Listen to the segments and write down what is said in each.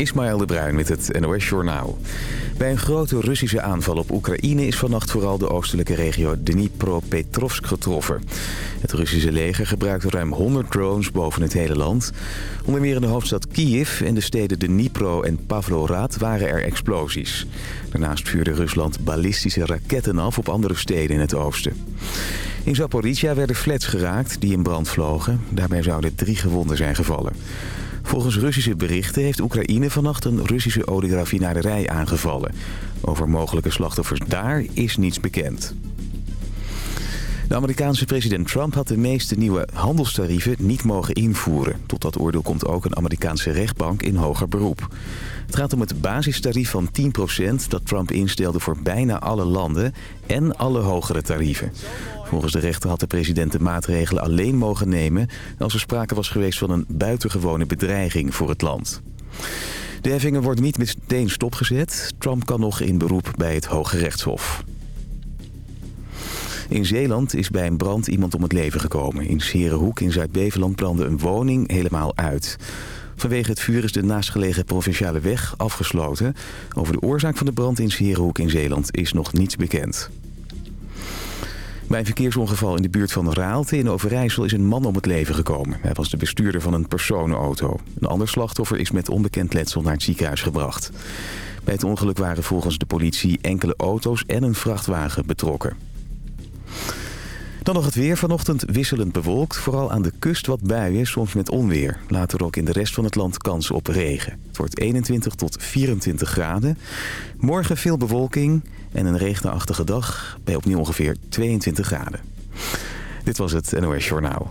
Ismaël de Bruin met het NOS Journaal. Bij een grote Russische aanval op Oekraïne is vannacht vooral de oostelijke regio Dnipropetrovsk getroffen. Het Russische leger gebruikte ruim 100 drones boven het hele land. Onder meer in de hoofdstad Kiev en de steden Dnipro en Pavlorad waren er explosies. Daarnaast vuurde Rusland ballistische raketten af op andere steden in het oosten. In Zaporizhia werden flats geraakt die in brand vlogen. Daarbij zouden drie gewonden zijn gevallen. Volgens Russische berichten heeft Oekraïne vannacht een Russische olieraffinaderij aangevallen. Over mogelijke slachtoffers daar is niets bekend. De Amerikaanse president Trump had de meeste nieuwe handelstarieven niet mogen invoeren. Tot dat oordeel komt ook een Amerikaanse rechtbank in hoger beroep. Het gaat om het basistarief van 10% dat Trump instelde voor bijna alle landen en alle hogere tarieven. Volgens de rechter had de president de maatregelen alleen mogen nemen... als er sprake was geweest van een buitengewone bedreiging voor het land. De heffingen worden niet meteen stopgezet. Trump kan nog in beroep bij het Hoge Rechtshof. In Zeeland is bij een brand iemand om het leven gekomen. In Serenhoek in Zuid-Beveland brandde een woning helemaal uit. Vanwege het vuur is de naastgelegen provinciale weg afgesloten. Over de oorzaak van de brand in Serenhoek in Zeeland is nog niets bekend. Bij een verkeersongeval in de buurt van Raalte in Overijssel is een man om het leven gekomen. Hij was de bestuurder van een personenauto. Een ander slachtoffer is met onbekend letsel naar het ziekenhuis gebracht. Bij het ongeluk waren volgens de politie enkele auto's en een vrachtwagen betrokken. Dan nog het weer. Vanochtend wisselend bewolkt. Vooral aan de kust wat buien, soms met onweer. Later ook in de rest van het land kans op regen. Het wordt 21 tot 24 graden. Morgen veel bewolking en een regenachtige dag bij opnieuw ongeveer 22 graden. Dit was het NOS Journaal.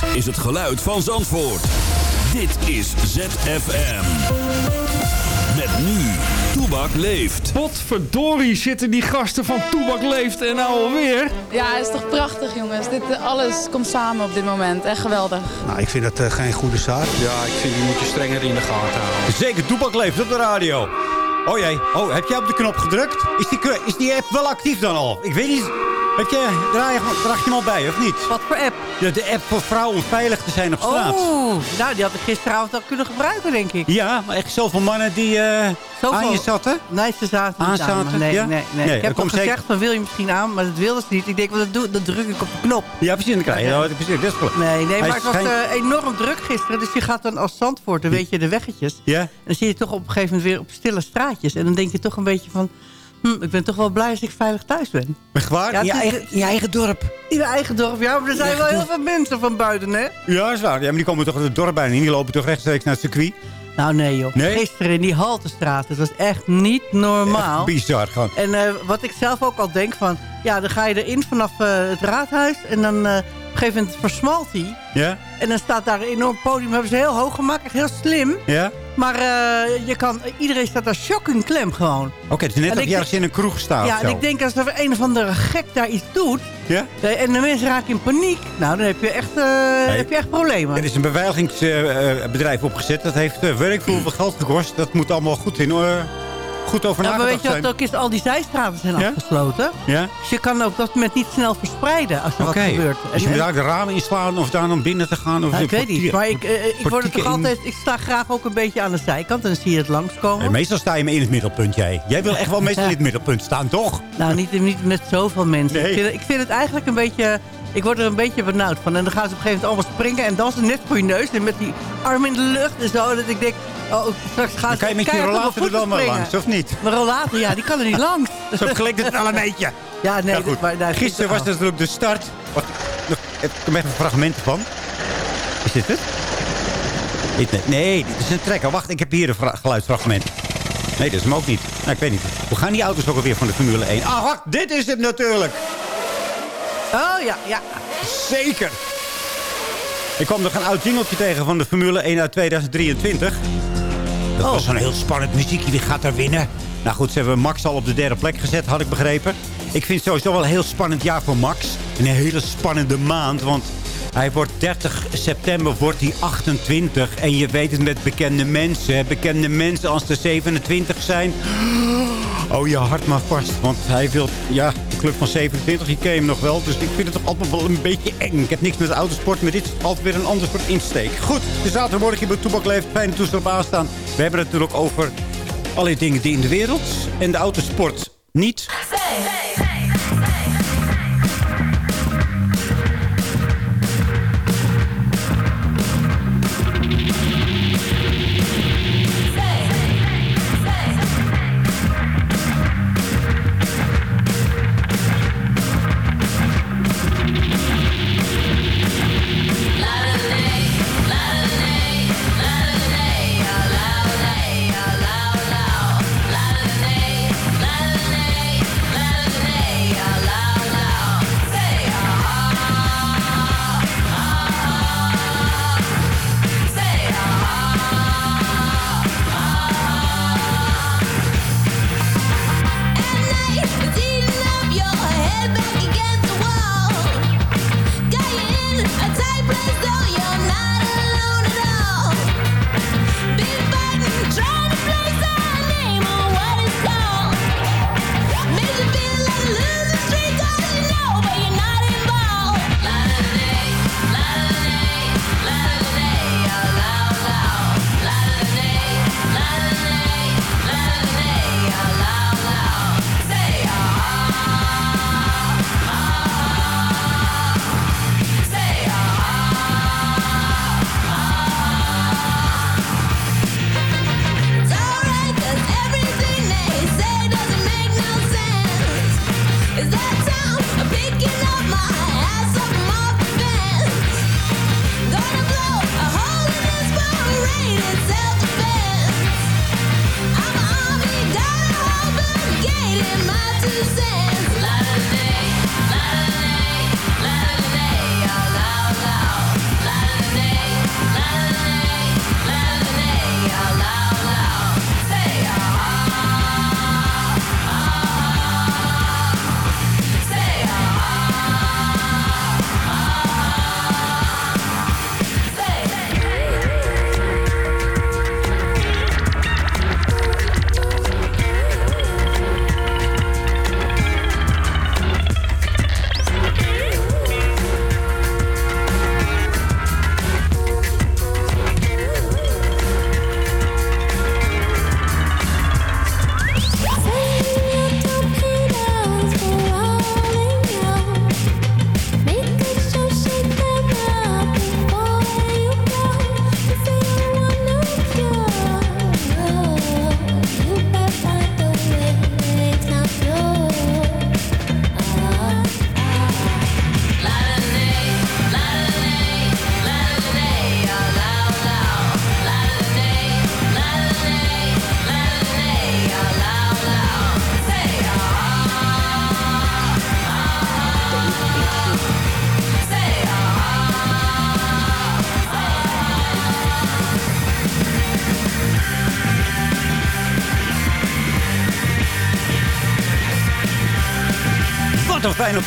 Dit is het geluid van Zandvoort. Dit is ZFM. Met nu, Toebak leeft. Potverdorie zitten die gasten van Toebak leeft en nou alweer. Ja, het is toch prachtig jongens. Dit, eh, alles komt samen op dit moment. Echt geweldig. Nou, ik vind dat uh, geen goede zaak. Ja, ik vind die moet je strenger in de gaten houden. Zeker, Toebak leeft op de radio. Oh jee, oh, heb jij op de knop gedrukt? Is die, is die app wel actief dan al? Ik weet niet... Heb je, draag, je, draag je hem al bij, of niet? Wat voor app? De, de app voor vrouwen om veilig te zijn op straat. Oh, nou, die had ik gisteravond al kunnen gebruiken, denk ik. Ja, maar echt zoveel mannen die uh, zoveel... aan je zaten? Nee, ze zaten niet aan nee, ja? nee, nee, nee, Ik heb al gezegd, van, wil je misschien aan? Maar dat wilde ze niet. Ik denk, dat, dat druk ik op de knop. Ja, precies. Dan krijg je ja. precies. Dat is nee, nee, maar het was uh, enorm druk gisteren. Dus je gaat dan als Zandvoort, dan weet je de weggetjes. Ja. En dan zie je toch op een gegeven moment weer op stille straatjes. En dan denk je toch een beetje van... Hm, ik ben toch wel blij dat ik veilig thuis ben. Echt waar? Ja, in, je eigen, in je eigen dorp? In je eigen dorp, ja. Maar er zijn wel heel veel mensen van buiten, hè? Ja, is waar. Ja, maar die komen toch het dorp bijna in. Die lopen toch rechtstreeks naar het circuit? Nou, nee, joh. Nee? Gisteren in die Haltestraat. Het was echt niet normaal. Echt bizar, gewoon. En uh, wat ik zelf ook al denk van... Ja, dan ga je erin vanaf uh, het raadhuis. En dan... Uh, een gegeven moment versmalt hij. Ja. En dan staat daar een enorm podium. Hebben ze heel hoog gemaakt. Echt heel slim. Ja. Maar uh, je kan, iedereen staat daar shocking klem gewoon. Oké, okay, het is net als je ergens in een kroeg staat. Ja, en ik denk als er een of andere gek daar iets doet... Ja? En de mensen raken in paniek. Nou, dan heb je echt, uh, nee. heb je echt problemen. Er is een beveiligingsbedrijf uh, opgezet. Dat heeft uh, werk veel geld gekost. Dat moet allemaal goed in orde goed over ja, maar weet je wat ook is? Al die zijstraten zijn ja? afgesloten. Ja? Dus je kan ook dat moment niet snel verspreiden als er okay. wat gebeurt. Dus je moet daar de ramen inslaan of daar om binnen te gaan? Of nou, ik weet niet, maar ik, uh, ik, word het toch altijd, ik sta graag ook een beetje aan de zijkant en dan zie je het langskomen. Ja, meestal sta je me in het middelpunt, jij. Jij wil echt wel meestal in het middelpunt staan, toch? Nou, niet, niet met zoveel mensen. Nee. Ik, vind, ik vind het eigenlijk een beetje... Ik word er een beetje benauwd van. En dan gaan ze op een gegeven moment allemaal springen en dansen net voor je neus. En met die arm in de lucht en zo. Dat ik denk, oh, straks gaan ze kan je met je rollator er dan maar langs, of niet? Mijn rollator, ja, die kan er niet langs. Zo klinkt het al een beetje. Ja, nee. Ja, goed. Maar, daar Gisteren was natuurlijk de start. Wacht, ik heb even fragmenten van. Is dit het? Nee, dit is een trekker. Wacht, ik heb hier een geluidsfragment. Nee, dat is hem ook niet. Nou, ik weet niet. Hoe gaan die auto's ook alweer van de Formule 1? Ah, wacht, dit is het natuurlijk. Oh, ja, ja. Zeker. Ik kwam nog een oud jingeltje tegen van de Formule 1 uit 2023. Dat Oh. was zo'n heel spannend muziekje. Wie gaat er winnen? Nou goed, ze hebben Max al op de derde plek gezet, had ik begrepen. Ik vind het sowieso wel een heel spannend jaar voor Max. Een hele spannende maand, want hij wordt 30 september wordt hij 28. En je weet het met bekende mensen. Bekende mensen als ze 27 zijn. Oh, je hart maar vast. Want hij wil, ja, de club van 27, die ken je hem nog wel. Dus ik vind het toch altijd wel een beetje eng. Ik heb niks met autosport, maar dit is altijd weer een ander soort insteek. Goed, de zaterdagmorgen hier bij Toebak leeft. Fijne toestel op aanstaan. We hebben het natuurlijk over allerlei dingen die in de wereld en de autosport niet.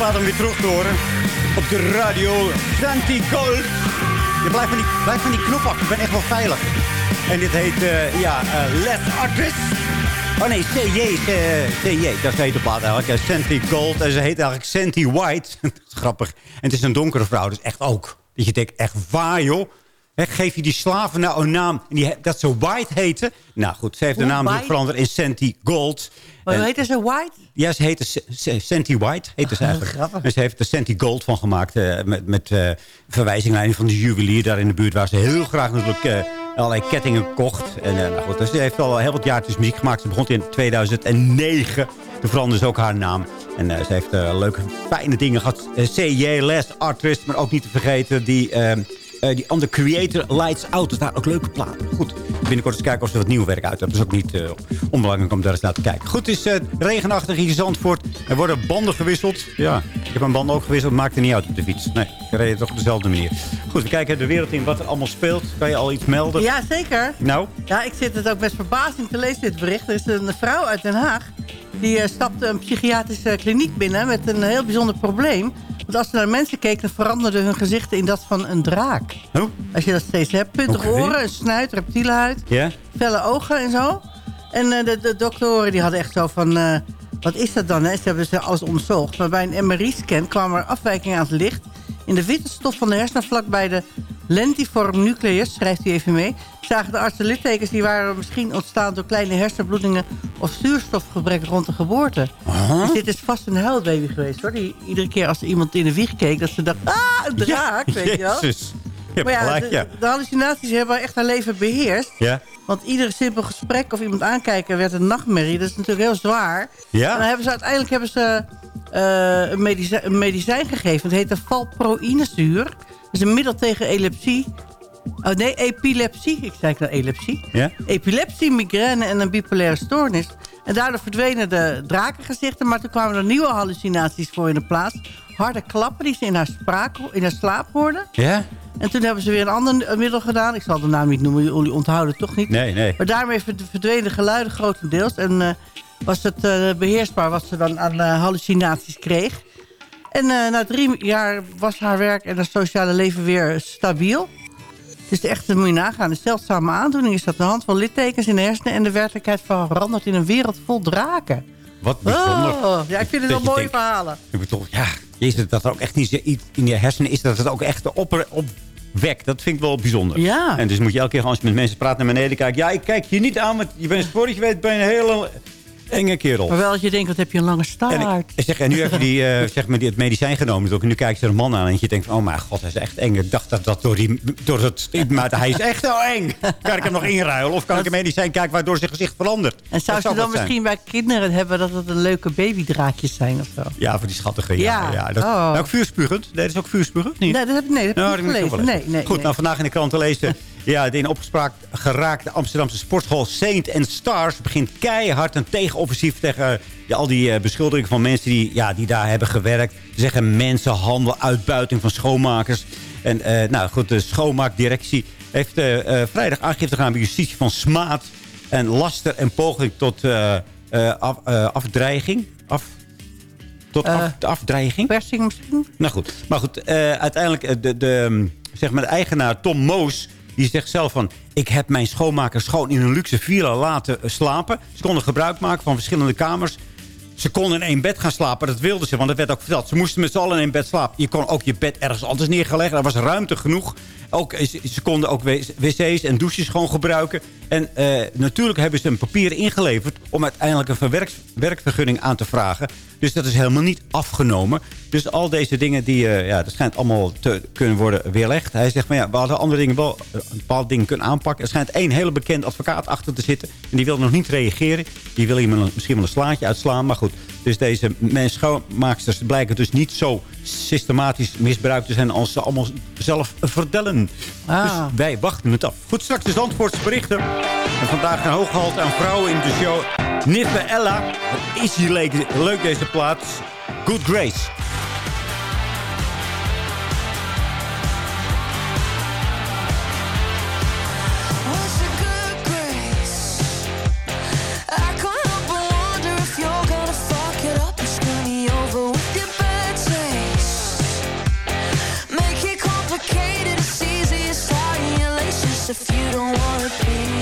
Plaat om weer terug te horen. Op de radio Santi Gold. Je blijft van die, blijf van die knop af. Ik ben echt wel veilig. En dit heet, eh, ja, eh Let's Artist. Oh nee, CJ, CJ. Dat heet de plaat eigenlijk. Eh, Santi Gold. En ze heet eigenlijk Santi White. grappig. En het is een donkere vrouw. Dus echt ook. Dat je denkt, echt waar joh. Geef je die slaven nou een naam en die, dat ze White heten? Nou goed, ze heeft de naam veranderd in Santi Gold. Maar hoe heette ze? White? ja, ze heette Santi White, heette ze eigenlijk. grappig. En ze heeft er Santi Gold van gemaakt. eh, met met verwijzing naar een van de juwelier daar in de buurt... waar ze heel graag natuurlijk eh, allerlei kettingen kocht. En eh, nou goed, dus ze heeft al heel wat jaartjes muziek gemaakt. Ze begon in 2009. Toen veranderde ze ook haar naam. En ze heeft leuke, fijne dingen gehad. Eh, CJ, Les, Artist, maar ook niet te vergeten... die, eh, eh, die andere Creator Lights Out. Dus daar ook leuke platen. Goed, binnenkort eens kijken of ze wat nieuw werk uit hebben. Dat is ook niet eh, onbelangrijk om daar eens naar te kijken. Goed, het is uh, regenachtig hier in Zandvoort. Er worden banden gewisseld. Ja, ik heb mijn banden ook gewisseld. Maakt er niet uit op de fiets. Nee, ik reed toch op dezelfde manier. Goed, we kijken de wereld in wat er allemaal speelt. Kan je al iets melden? Ja, zeker. Nou? Ja, ik zit het ook met verbazing te lezen, dit bericht. Er is een vrouw uit Den Haag. Die stapte een psychiatrische kliniek binnen met een heel bijzonder probleem. Want als ze naar mensen keek, dan veranderden hun gezichten in dat van een draak. Oh? Als je dat steeds hebt. Puntige oren, een snuit, reptielenhuid, Ja? felle ogen en zo. En eh, de, de doktoren die hadden echt zo van... eh, wat is dat dan? Hè? Ze hebben ze alles onderzocht. Maar bij een MRI-scan kwamen er afwijkingen aan het licht... in de witte stof van de hersenen vlak bij de lentiform nucleus, schrijft hij even mee... zagen de artsen littekens die waren misschien ontstaan door kleine hersenbloedingen... of zuurstofgebrek rond de geboorte. Dus dit is vast een huilbaby geweest, hoor. Die iedere keer als er iemand in de wieg keek... dat ze dacht, ah, een draak, weet je wel. Maar ja, de, hallucinaties hebben echt haar leven beheerst. Ja? Want ieder simpel gesprek of iemand aankijken werd een nachtmerrie. Dat is natuurlijk heel zwaar. Ja? En dan hebben ze, uiteindelijk hebben ze eh, een, medicijn, een medicijn gegeven. Het heet de valproïnezuur. Dat is een middel tegen epilepsie. Oh nee, epilepsie. Ik zei nou epilepsie. Ja? Epilepsie, migraine en een bipolaire stoornis. En daardoor verdwenen de drakengezichten. Maar toen kwamen er nieuwe hallucinaties voor in de plaats. Harde klappen die ze in haar, spraak, in haar slaap hoorden. Ja? En toen hebben ze weer een ander middel gedaan. Ik zal de naam niet noemen, jullie onthouden het toch niet. Nee, nee. Maar daarmee verd- verdwenen de geluiden grotendeels. En eh, was het eh, beheersbaar wat ze dan aan eh, hallucinaties kreeg. En na drie jaar was haar werk en haar sociale leven weer stabiel. Dus echt, dat moet je nagaan, een zeldzame aandoening is dat de hand van littekens in de hersenen... en de werkelijkheid verandert in een wereld vol draken. Wat bijzonder. Oh, ja, ik vind het wel mooie denkt- verhalen. Ik bedoel, ja, jezus, dat er ook echt niet iets in je hersenen is... dat het ook echt op, opwekt. Dat vind ik wel bijzonder. Ja. En dus moet je elke keer als je met mensen praat naar beneden kijken... ja, ik kijk je niet aan, want je bent voor je weet ben je een hele enge kerel. Maar wel als je denkt, wat heb je een lange En, staart. ik, zeg, en nu heb je die, eh, zeg maar, die, het medicijn genomen. Ook. En nu kijkt ze een man aan en je denkt van... oh mijn god, hij is echt eng. Ik dacht dat dat door, die, door het... Maar hij is echt zo eng. Kan ik hem nog inruilen? Of kan ik een medicijn kijken waardoor zijn gezicht verandert? En zou Dat ze dan misschien bij kinderen hebben dat het een leuke babydraakjes zijn of zo? Ja, voor die schattige. Ja, Ja. ja. Dat, Oh. nou, ook vuurspugend. Nee, dat is ook vuurspugend. Niet? Nee, dat heb, nee, dat heb Nou, ik dat niet gelezen. Nee, nee, Goed, nee. nou vandaag in de krant te lezen. Ja, de in opspraak geraakte Amsterdamse sportschool Saint and Stars... begint keihard een tegenoffensief tegen ja, al die eh, beschuldigingen van mensen die, ja, die daar hebben gewerkt. Ze zeggen mensenhandel, uitbuiting van schoonmakers. En eh, nou goed, de schoonmaakdirectie heeft eh, eh, vrijdag aangifte gedaan bij justitie van smaad... en laster en poging tot eh, eh, af, eh, afdreiging. Af, tot Eh, af, afdreiging. Persing misschien? Nou goed, maar goed, eh, uiteindelijk eh, de, de, zeg maar de eigenaar Tom Moos... die zegt zelf van... ik heb mijn schoonmakers gewoon in een luxe villa laten slapen. Ze konden gebruik maken van verschillende kamers. Ze konden in één bed gaan slapen, dat wilden ze, want dat werd ook verteld. Ze moesten met z'n allen in één bed slapen. Je kon ook je bed ergens anders neergelegd. Er was ruimte genoeg. Ook, eh, ze, konden ook wc- wc's en douches gewoon gebruiken. En eh, natuurlijk hebben ze een papier ingeleverd... om uiteindelijk een werkvergunning aan te vragen. Dus dat is helemaal niet afgenomen. Dus al deze dingen, die, eh, ja, dat schijnt allemaal te kunnen worden weerlegd. Hij zegt van ja, we hadden andere dingen wel eh, een bepaalde dingen kunnen aanpakken. Er schijnt één hele bekend advocaat achter te zitten. En die wil nog niet reageren. Die wil iemand misschien wel een slaatje uitslaan. Maar goed, dus deze mensen schoonmaaksters blijken dus niet zo systematisch misbruikt te zijn... als ze allemaal zelf vertellen. Ah. Dus wij wachten het af. Goed, straks de Zandvoortse berichten. En vandaag een hooggehalte aan vrouwen in de show. Niffe Ella. Wat is hier leuk, leuk deze plaats. Good Grace. If you don't wanna be.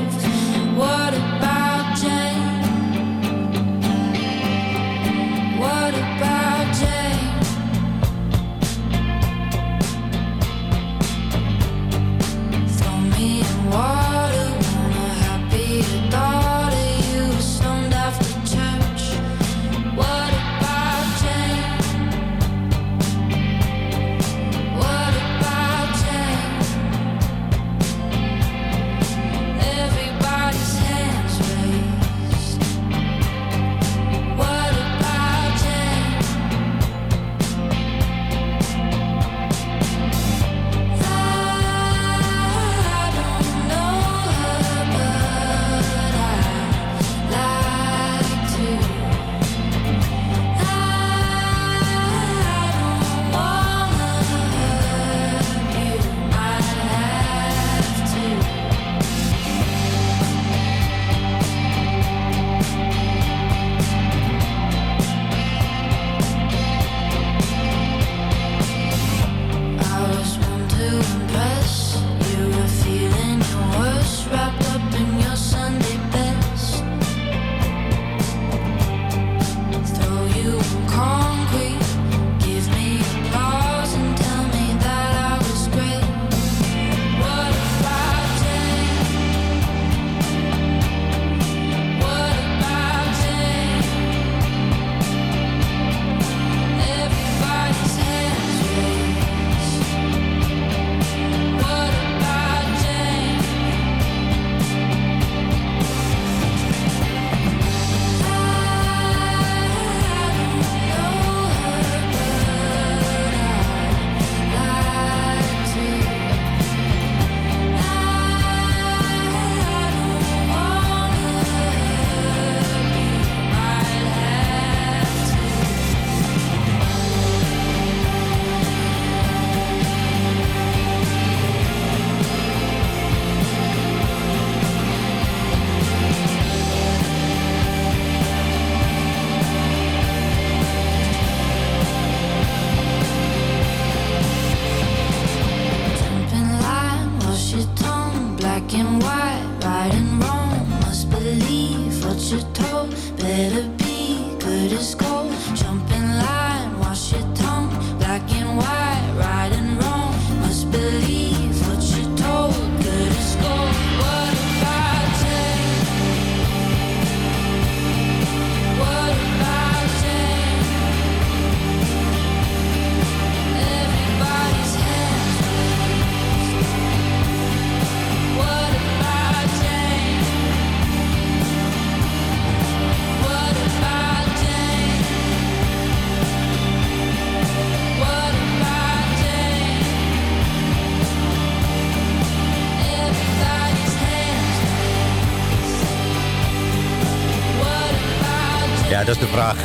Dat is de vraag.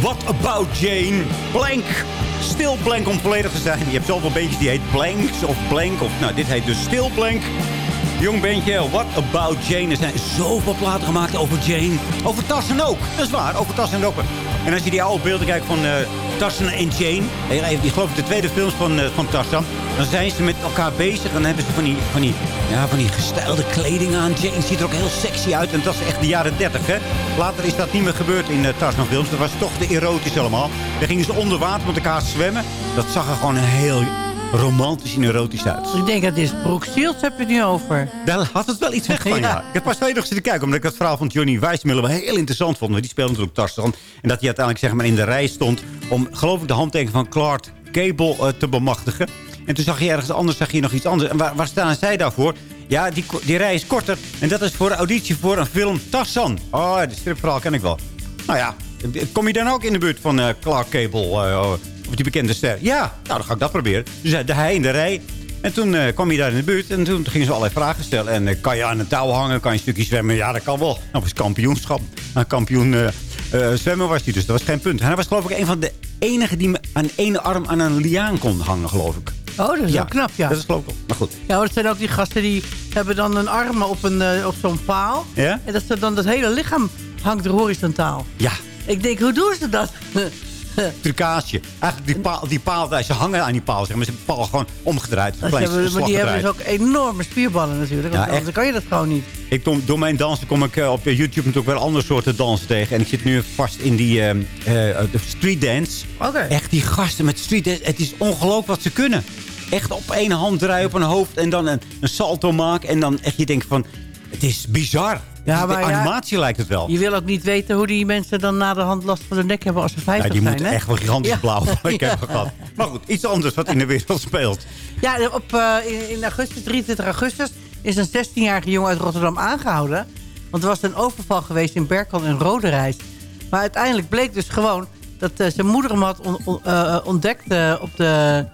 What About Jane? Blank. Still Blank om volledig te zijn. Je hebt zoveel beentjes die heet Blanks of Blank. Of, nou, dit heet dus Still Blank. Jong bandje, What About Jane. Er zijn zoveel platen gemaakt over Jane. Over Tassen ook. Dat is waar, over Tassen en. En als je die oude beelden kijkt van eh Tassen en Jane... Die geloof ik de tweede films van, eh, van Tassen... dan zijn ze met elkaar bezig. En dan hebben ze van die, van die, ja, van die gestylede kleding aan. Jane ziet er ook heel sexy uit. En dat is echt de jaren 30, hè. Later is dat niet meer gebeurd in uh, Tarzan films. Dat was toch te erotisch allemaal. Dan gingen ze onder water met elkaar zwemmen. Dat zag er gewoon heel romantisch en erotisch uit. Ik denk dat dit is Brooke Shields heb je het nu over. Daar had het wel iets weg van, ja. Ja. Ik heb pas twee nog zitten kijken, omdat ik het verhaal van Johnny Weissmuller wel heel interessant vond. Want die speelde natuurlijk Tarzan. En dat hij uiteindelijk zeg maar in de rij stond om, geloof ik, de handtekening van Clark Cable eh, te bemachtigen. En toen zag je ergens anders zag je nog iets anders. En waar, waar staan zij daarvoor? Ja, die, die rij is korter. En dat is voor auditie voor een film Tarzan. Oh, de stripverhaal ken ik wel. Nou ja, kom je dan ook in de buurt van eh, Clark Cable? eh, of die bekende ster? Ja, nou dan ga ik dat proberen. Dus de hij in de rij. En toen eh, kwam je daar in de buurt en toen gingen ze allerlei vragen stellen. En kan je aan een touw hangen? Kan je een stukje zwemmen? Ja, dat kan wel. Nou, was kampioenschap. Een kampioen eh, eh, zwemmen was hij dus. Dat was geen punt. Hij was geloof ik een van de enigen die aan één arm aan een liaan kon hangen, geloof ik. Oh, dat is Ja, wel knap, ja. Dat is geloof ik. Maar goed. Ja, maar dat zijn ook die gasten die hebben dan een arm op, een, eh, op zo'n paal. Ja? En dat ze dan het hele lichaam hangt er horizontaal. Ja, Ik denk, hoe doen ze dat? trucage. Eigenlijk die paal, die paal, ze hangen aan die paal. Zeg maar. Ze hebben de paal gewoon omgedraaid. Dat klein hebben- maar die hebben dus ook enorme spierballen natuurlijk. Ja, anders kan je dat gewoon niet. Ik kom, door mijn dansen kom ik eh, op YouTube natuurlijk wel andere soorten dansen tegen. En ik zit nu vast in die eh, de street dance. Oké. Echt die gasten met street dance. Het is ongelooflijk wat ze kunnen. Echt op één hand draaien op een hoofd. En dan een, een salto maken. En dan echt je denkt van... Het is bizar. Ja, de ja, animatie lijkt het wel. Je wil ook niet weten hoe die mensen dan na de hand last van de nek hebben als ze Ja, 50 die zijn. moeten hè? echt wel gigantisch Ja. blauw. Ik heb gehad. Maar goed, iets anders wat in de wereld speelt. Ja, op, eh, in, in augustus, 23 augustus, is een 16-jarige jongen uit Rotterdam aangehouden. Want er was een overval geweest in Berkel en Roderijs. Maar uiteindelijk bleek dus gewoon dat eh, zijn moeder hem had on- on- eh, ontdekt op, de,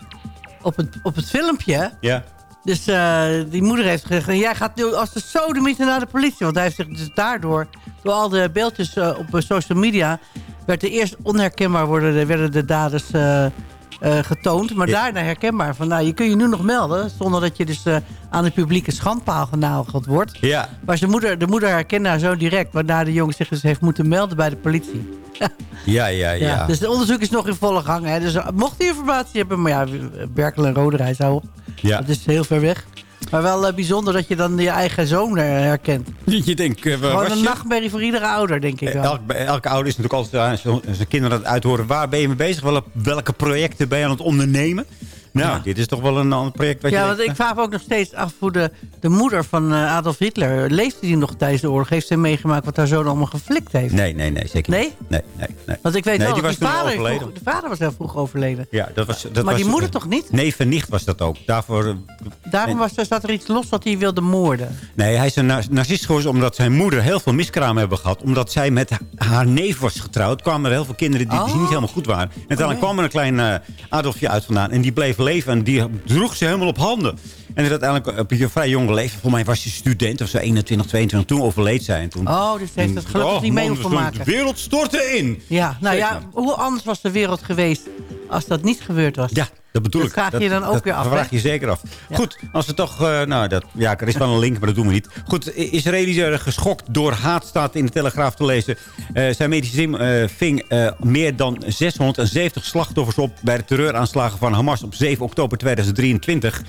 op, het, op het filmpje. Ja. Dus eh, die moeder heeft gezegd, jij gaat nu als de sodemieter naar de politie. Want hij heeft zich dus daardoor, door al de beeldjes eh, op social media... werd er eerst onherkenbaar worden, de- werden de daders eh, eh, getoond. Maar Ja. daarna herkenbaar. Van, nou, je kun je nu nog melden, zonder dat je dus eh, aan de publieke schandpaal genageld wordt. Ja. Maar zijn moeder, de moeder herkende haar zo direct... waarna de jongen zich dus heeft moeten melden bij de politie. Ja, ja, ja. Ja. Dus het onderzoek is nog in volle gang. Hè. Dus eh, mocht hij informatie hebben... maar ja, Berkel en Roderijs, hou op. ja. Dat is heel ver weg. Maar wel eh, bijzonder dat je dan je eigen zoon eh, herkent. Je denkt, waar Gewoon een je? nachtmerrie voor iedere ouder, denk ik wel. Elke, elke ouder is natuurlijk altijd aan zijn- kinderen aan het uithoren. Waar ben je mee bezig? Welke projecten ben je aan het ondernemen? Nou, Ja. dit is toch wel een ander project. Wat ja, je want ik vraag me ook nog steeds af hoe de, de moeder van eh, Adolf Hitler... leefde die nog tijdens de oorlog? Heeft zij meegemaakt wat haar zoon allemaal geflikt heeft? Nee, nee, nee, zeker Nee? niet. Nee, nee, nee. Want ik weet Nee, wel die was vader, vroeg- de vader was heel vroeg overleden. Ja, dat was, dat maar was, die moeder toch niet? Neef en nicht was dat ook. Daarvoor, eh, Daarom nee. was, er- zat er iets los dat hij wilde moorden. nee, hij is een nar- narcist geworden omdat zijn moeder heel veel miskraam hebben gehad. Omdat zij met ha- haar neef was getrouwd. kwamen er heel veel kinderen die, die Oh. niet helemaal goed waren. En uiteindelijk Oh, kwam er een klein eh, Adolfje uit vandaan. En die bleef leven en die droeg ze helemaal op handen. En uiteindelijk op je vrij jonge leeftijd. Volgens mij was hij student of zo 21, 22. Toen overleed zij. En toen, Oh, dus heeft het gelukkig Oh, niet mee hoeven de maken. wereld stortte in. Ja, nou ja, hoe anders was de wereld geweest als dat niet gebeurd was? Ja, dat bedoel Dat ik. vraag je je dan ook dat weer af, Dat vraag je zeker af. Goed, als we toch... eh, nou, dat, ja, er is wel een link, maar dat doen we niet. Goed, Israëli's er geschokt door haat staat in de Telegraaf te lezen. Eh, zijn medische team eh, ving eh, meer dan 670 slachtoffers op... bij de terreuraanslagen van Hamas op 7 oktober 2023.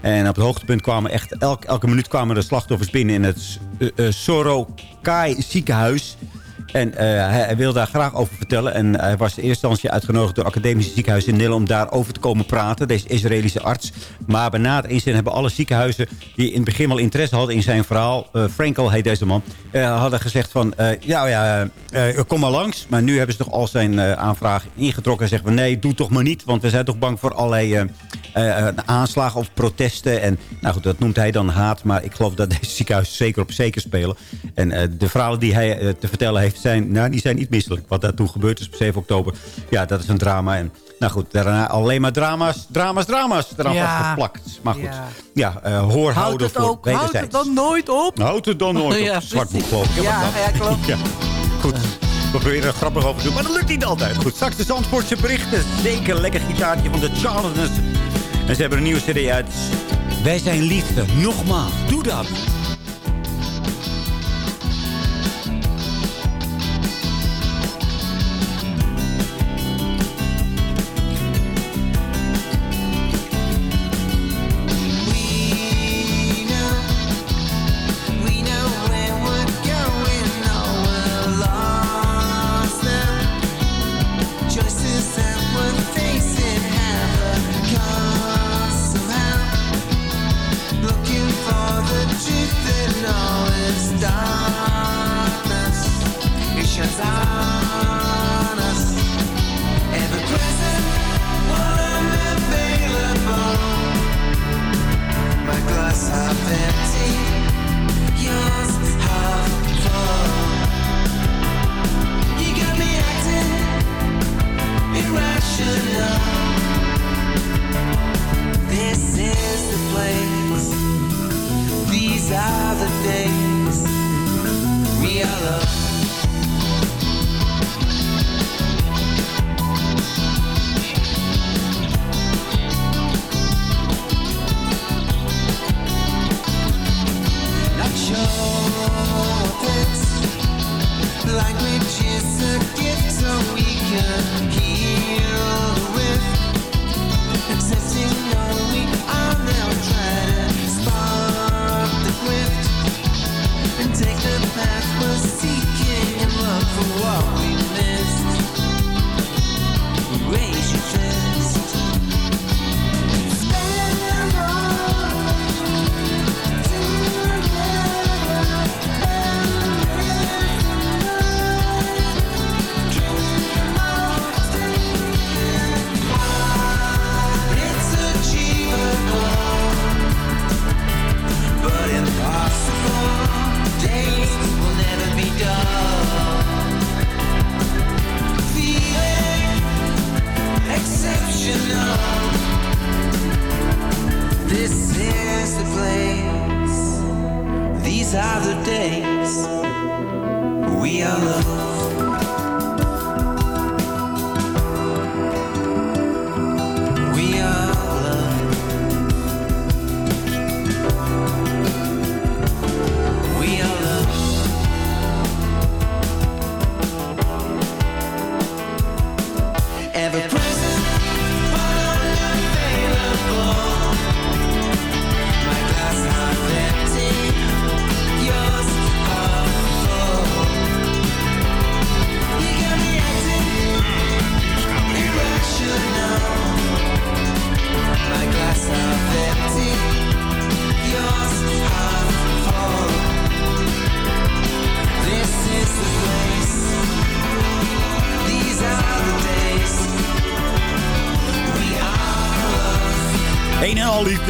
En op het hoogtepunt kwamen echt... Elk, elke minuut kwamen de slachtoffers binnen in het uh, Sorokai ziekenhuis... En eh, hij, wil daar graag over vertellen. En hij was in eerste instantie uitgenodigd door academische ziekenhuizen in Nederland... om daarover te komen praten, deze Israëlische arts. Maar bij nader inzien hebben alle ziekenhuizen... die in het begin wel interesse hadden in zijn verhaal... eh Frankel heet deze man... eh, hadden gezegd van... ja, ja, eh, kom maar langs. Maar nu hebben ze toch al zijn aanvraag ingetrokken... en zeggen nee, doe toch maar niet... want we zijn toch bang voor allerlei aanslagen of protesten. En nou goed, dat noemt hij dan haat. Maar ik geloof dat deze ziekenhuizen zeker op zeker spelen. En de verhalen die hij te vertellen heeft zijn, nou, die zijn niet misselijk. Wat daar toen gebeurd is op 7 oktober, ja, dat is een drama. En nou goed, daarna alleen maar drama's, drama's, drama's eraan Ja. vastgeplakt. Maar goed, Ja. ja, eh hoor Houd houden het voor ook, houd het dan nooit op. Houd het dan nooit op. Ja, Zwart precies. boek, geloof ik. Ja, ja, klopt. Ja. Goed. We proberen er grappig over te doen, maar dat lukt niet altijd. Goed, straks de Zandvoortse berichten. Zeker een lekker gitaartje van de Charlatans. En ze hebben een nieuwe cd uit. Wij zijn liefde. Nogmaals, doe dat. These are the days. We are.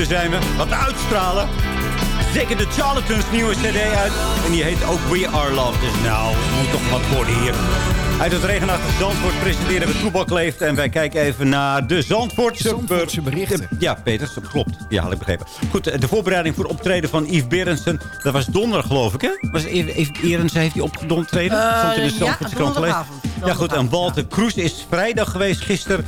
Liefde zijn we. Wat uitstralen. Zeker de Charlatans nieuwe cd uit. En die heet ook We Are Love. Dus nou, het moet toch wat worden hier. Uit het regenachtige Zandvoort presenteren we Toebak Leeft. En wij kijken even naar de Zandvoortse, Zandvoortse berichten. Ja, Peter, dat klopt. Ja, had ik begrepen. Goed, de voorbereiding voor het optreden van Yves Berendsen. Dat was donderdag, geloof ik, hè? Was Yves Berendsen, heeft hij opgetreden? Eh, Stond in de ja, Zandvoortse. Ja, goed. En Walter Kroes is vrijdag geweest gisteren.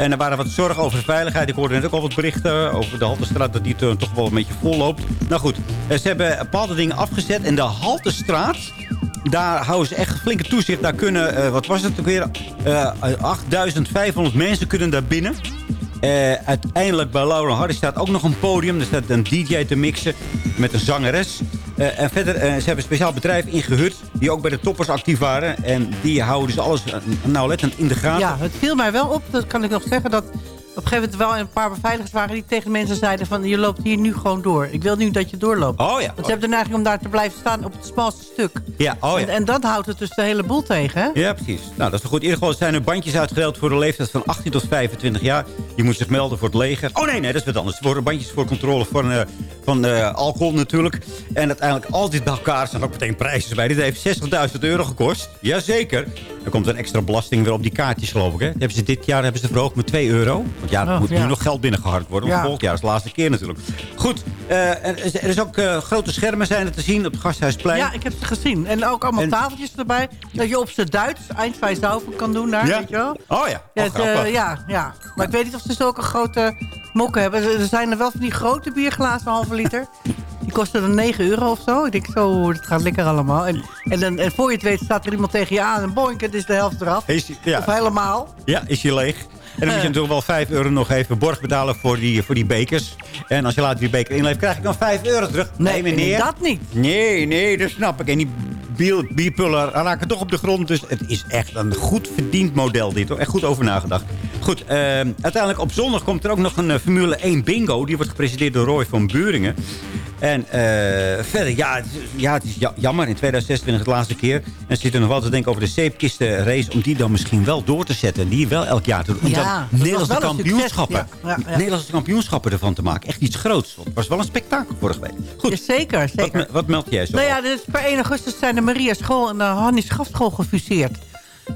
En er waren wat zorgen over de veiligheid. Ik hoorde net ook al wat berichten over de Haltestraat... dat die to- toch wel een beetje vol loopt. Nou goed, eh, ze hebben bepaalde dingen afgezet. En de Haltestraat... Daar houden ze echt flinke toezicht. Daar kunnen, eh, wat was het ook weer? Eh 8500 mensen kunnen daar binnen. Eh, uiteindelijk bij Laura Hardy staat ook nog een podium. Er staat een DJ te mixen met een zangeres. Eh, en verder, eh, ze hebben een speciaal bedrijf ingehuurd... die ook bij de toppers actief waren. En die houden dus alles nauwlettend in de gaten. Ja, het viel mij wel op, dat kan ik nog zeggen, dat op een gegeven moment wel een paar beveiligers waren... die tegen mensen zeiden van, je loopt hier nu gewoon door. Ik wil nu dat je doorloopt. Oh ja. Want ze hebben de neiging om daar te blijven staan op het smalste stuk. Ja, oh ja. En, en dat houdt het dus de hele boel tegen, hè? Ja, precies. Nou, dat is toch goed. In ieder geval zijn er bandjes uitgedeeld voor de leeftijd van 18 tot 25 jaar. Je moet zich melden voor het leger. Oh nee, nee, dat is wat anders. Er worden bandjes voor controle van, eh, van eh, alcohol natuurlijk. En uiteindelijk al dit bij elkaar staan ook meteen prijzen bij. Dit heeft 60.000 euro gekost. Jazeker. Er komt een extra belasting weer op die kaartjes, geloof ik. Hè? Hebben ze dit jaar hebben ze verhoogd met 2 euro. Want ja, er Oh, moet ja. nu nog geld binnengeharkt worden. Ja. volgend jaar is de laatste keer natuurlijk. Goed, eh, er, is, ook eh, grote schermen zijn er te zien op het Gasthuisplein. Ja, ik heb ze gezien. En ook allemaal En- tafeltjes erbij. Dat je op z'n Duits Eindwijsdaufen kan doen daar, Ja? weet je wel. Oh ja, Ja, oh, het, grappig. ja, ja, maar ik weet niet of ze zulke grote mokken hebben. Er zijn er wel van die grote bierglazen, halve liter. Die kosten dan 9 euro of zo. Ik denk zo, dat gaat lekker allemaal. En, en, dan, en voor je het weet staat er iemand tegen je aan en boink, het is de helft eraf. Is die- ja. Of helemaal. Ja, is je leeg. En dan moet je natuurlijk wel 5 euro nog even borg betalen voor die, voor die bekers. En als je later die beker inlevert, krijg ik dan 5 euro terug. Nee, meneer. dat niet. Nee, nee, dat snap ik. En die bier, bierpullen raken toch op de grond. Dus het is echt een goed verdiend model dit. Hoor. Echt goed over nagedacht. Goed, eh, uiteindelijk op zondag komt er ook nog een eh, Formule 1 bingo. Die wordt gepresenteerd door Roy van Buringen. En eh, verder, ja het, is, ja, het is ja- jammer. In 2026 het laatste keer. En ze zitten nog wel te denken over de zeepkistenrace. Om die dan misschien wel door te zetten. En die wel elk jaar te doen. Om Ja, Nederlandse kampioenschappen. ja. Ja, ja. Nederlandse kampioenschappen ervan te maken. Echt iets groots. Het was wel een spektakel vorige week. Goed, zeker, wat, zeker. me- wat meld jij zo? Nou ja, dus per 1 augustus zijn de Maria School en de Hannie Schafschool gefuseerd.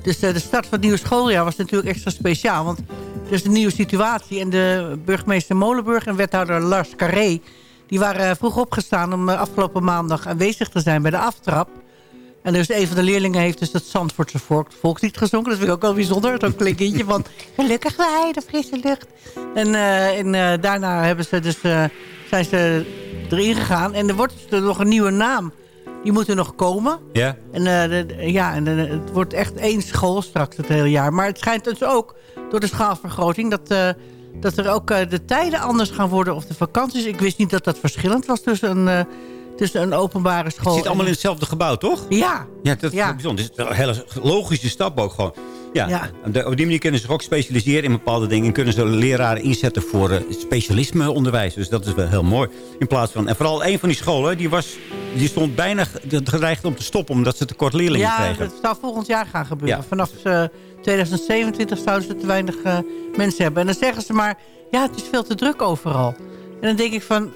Dus eh, de start van het nieuwe schooljaar was natuurlijk extra speciaal. Want er is een nieuwe situatie. En de burgemeester Molenburg en wethouder Lars Carré... die waren eh, vroeg opgestaan om eh, afgelopen maandag aanwezig te zijn bij de aftrap. En dus een van de leerlingen heeft dus het Zandvoortse volk, volkslied gezongen. Dat vind ik ook wel bijzonder. Zo'n klinketje van gelukkig wij, de frisse lucht. En, eh, en eh, daarna hebben ze dus, eh, zijn ze erin gegaan. En er wordt dus nog een nieuwe naam. Die moet er nog komen. Ja? En, eh, de- ja, en het wordt echt één school straks het hele jaar. Maar het schijnt dus ook door de schaalvergroting... dat, eh, dat er ook eh, de tijden anders gaan worden of de vakanties. Ik wist niet dat dat verschillend was tussen een, eh, tussen een openbare school... Het zit allemaal en- in hetzelfde gebouw, toch? Ja, Ja, dat is Ja. bijzonder. Het is een hele logische stap ook gewoon. Ja, Ja. op die manier kunnen ze zich ook specialiseren in bepaalde dingen. En kunnen ze leraren inzetten voor eh, specialismeonderwijs. Dus dat is wel heel mooi. In plaats van, en vooral een van die scholen, die, was, die stond bijna ge- gedreigd om te stoppen. Omdat ze tekort leerlingen ja kregen. dat zou volgend jaar gaan gebeuren. Ja. Vanaf eh, 2027 zouden ze te weinig eh, mensen hebben. En dan zeggen ze maar, ja, het is veel te druk overal. En dan denk ik van,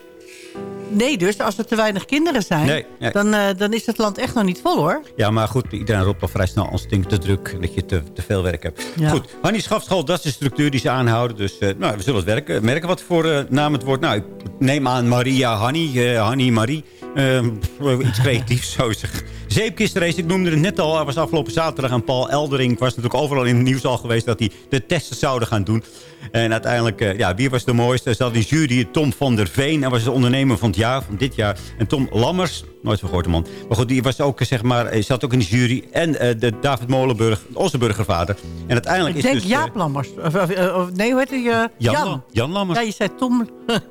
nee dus, als er te weinig kinderen zijn... Nee, nee. Dan, eh, dan is het land echt nog niet vol, hoor. Ja, maar goed, iedereen roept al vrij snel als het ding te druk. Dat je te, te veel werk hebt. Ja. Goed, Hannie Schafschool, dat is de structuur die ze aanhouden. Dus eh, nou, we zullen het werken. merken wat voor naam het wordt. Nou, ik neem aan Maria Hannie, Hannie Marie. Iets creatiefs, zo zeg. Zeepkistrace, ik noemde het net al. Hij was afgelopen zaterdag en Paul Eldering was natuurlijk overal in het nieuws al geweest... dat hij de testen zouden gaan doen. En uiteindelijk, eh, ja, wie was de mooiste? Er zat in jury Tom van der Veen. Hij was de ondernemer van het jaar, van dit jaar. En Tom Lammers, nooit van gehoord man. Maar goed, die was ook, eh, zeg maar, hij zat ook in de jury. En eh, de David Molenburg, onze burgervader. En uiteindelijk Ik is denk dus... eh, Jaap Lammers. Of, of, of- nee, hoe heet hij? eh, Jan, Jan Lammers. Ja, je zei Tom.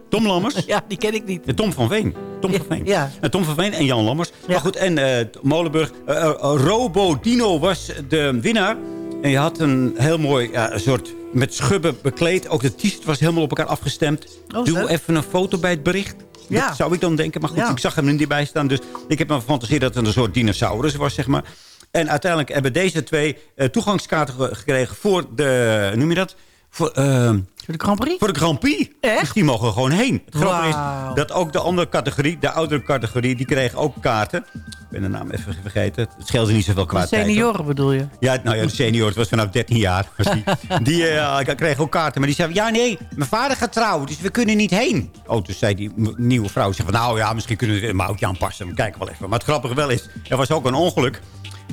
Tom Lammers. ja, die ken ik niet. En Tom van Veen. Tom van Veen. Ja. En Tom van Veen en Jan Lammers. Ja. Maar goed, en eh, Molenburg. eh, eh, Robo Dino was de winnaar. En je had een heel mooi ja, soort met schubben bekleed. Ook de t-shirt was helemaal op elkaar afgestemd. Oh, Doe zo. even een foto bij het bericht. Ja. Zou ik dan denken. Maar goed, Ja. ik zag hem er niet bij staan. Dus ik heb me fantaseerd dat het een soort dinosaurus was, zeg maar. En uiteindelijk hebben deze twee eh, toegangskaarten ge- gekregen voor de... Noem je dat? Voor, eh, Voor de Grand Prix? voor de Grand Prix. Echt? Dus die mogen gewoon heen. Het grappige is dat ook de andere categorie, de oudere categorie, die kregen ook kaarten. Ik ben de naam even vergeten. Het scheelde niet zoveel tijd. hoor. senioren bedoel je? Ja, nou ja, de senior, het was vanaf 13 jaar. Die die eh, kreeg ook kaarten. Maar die zei, ja nee, mijn vader gaat trouwen, dus we kunnen niet heen. Oh, dus zei die nieuwe vrouw, zei van, nou ja, misschien kunnen we een moutje aanpassen. We kijken wel even. Maar het grappige wel is, er was ook een ongeluk.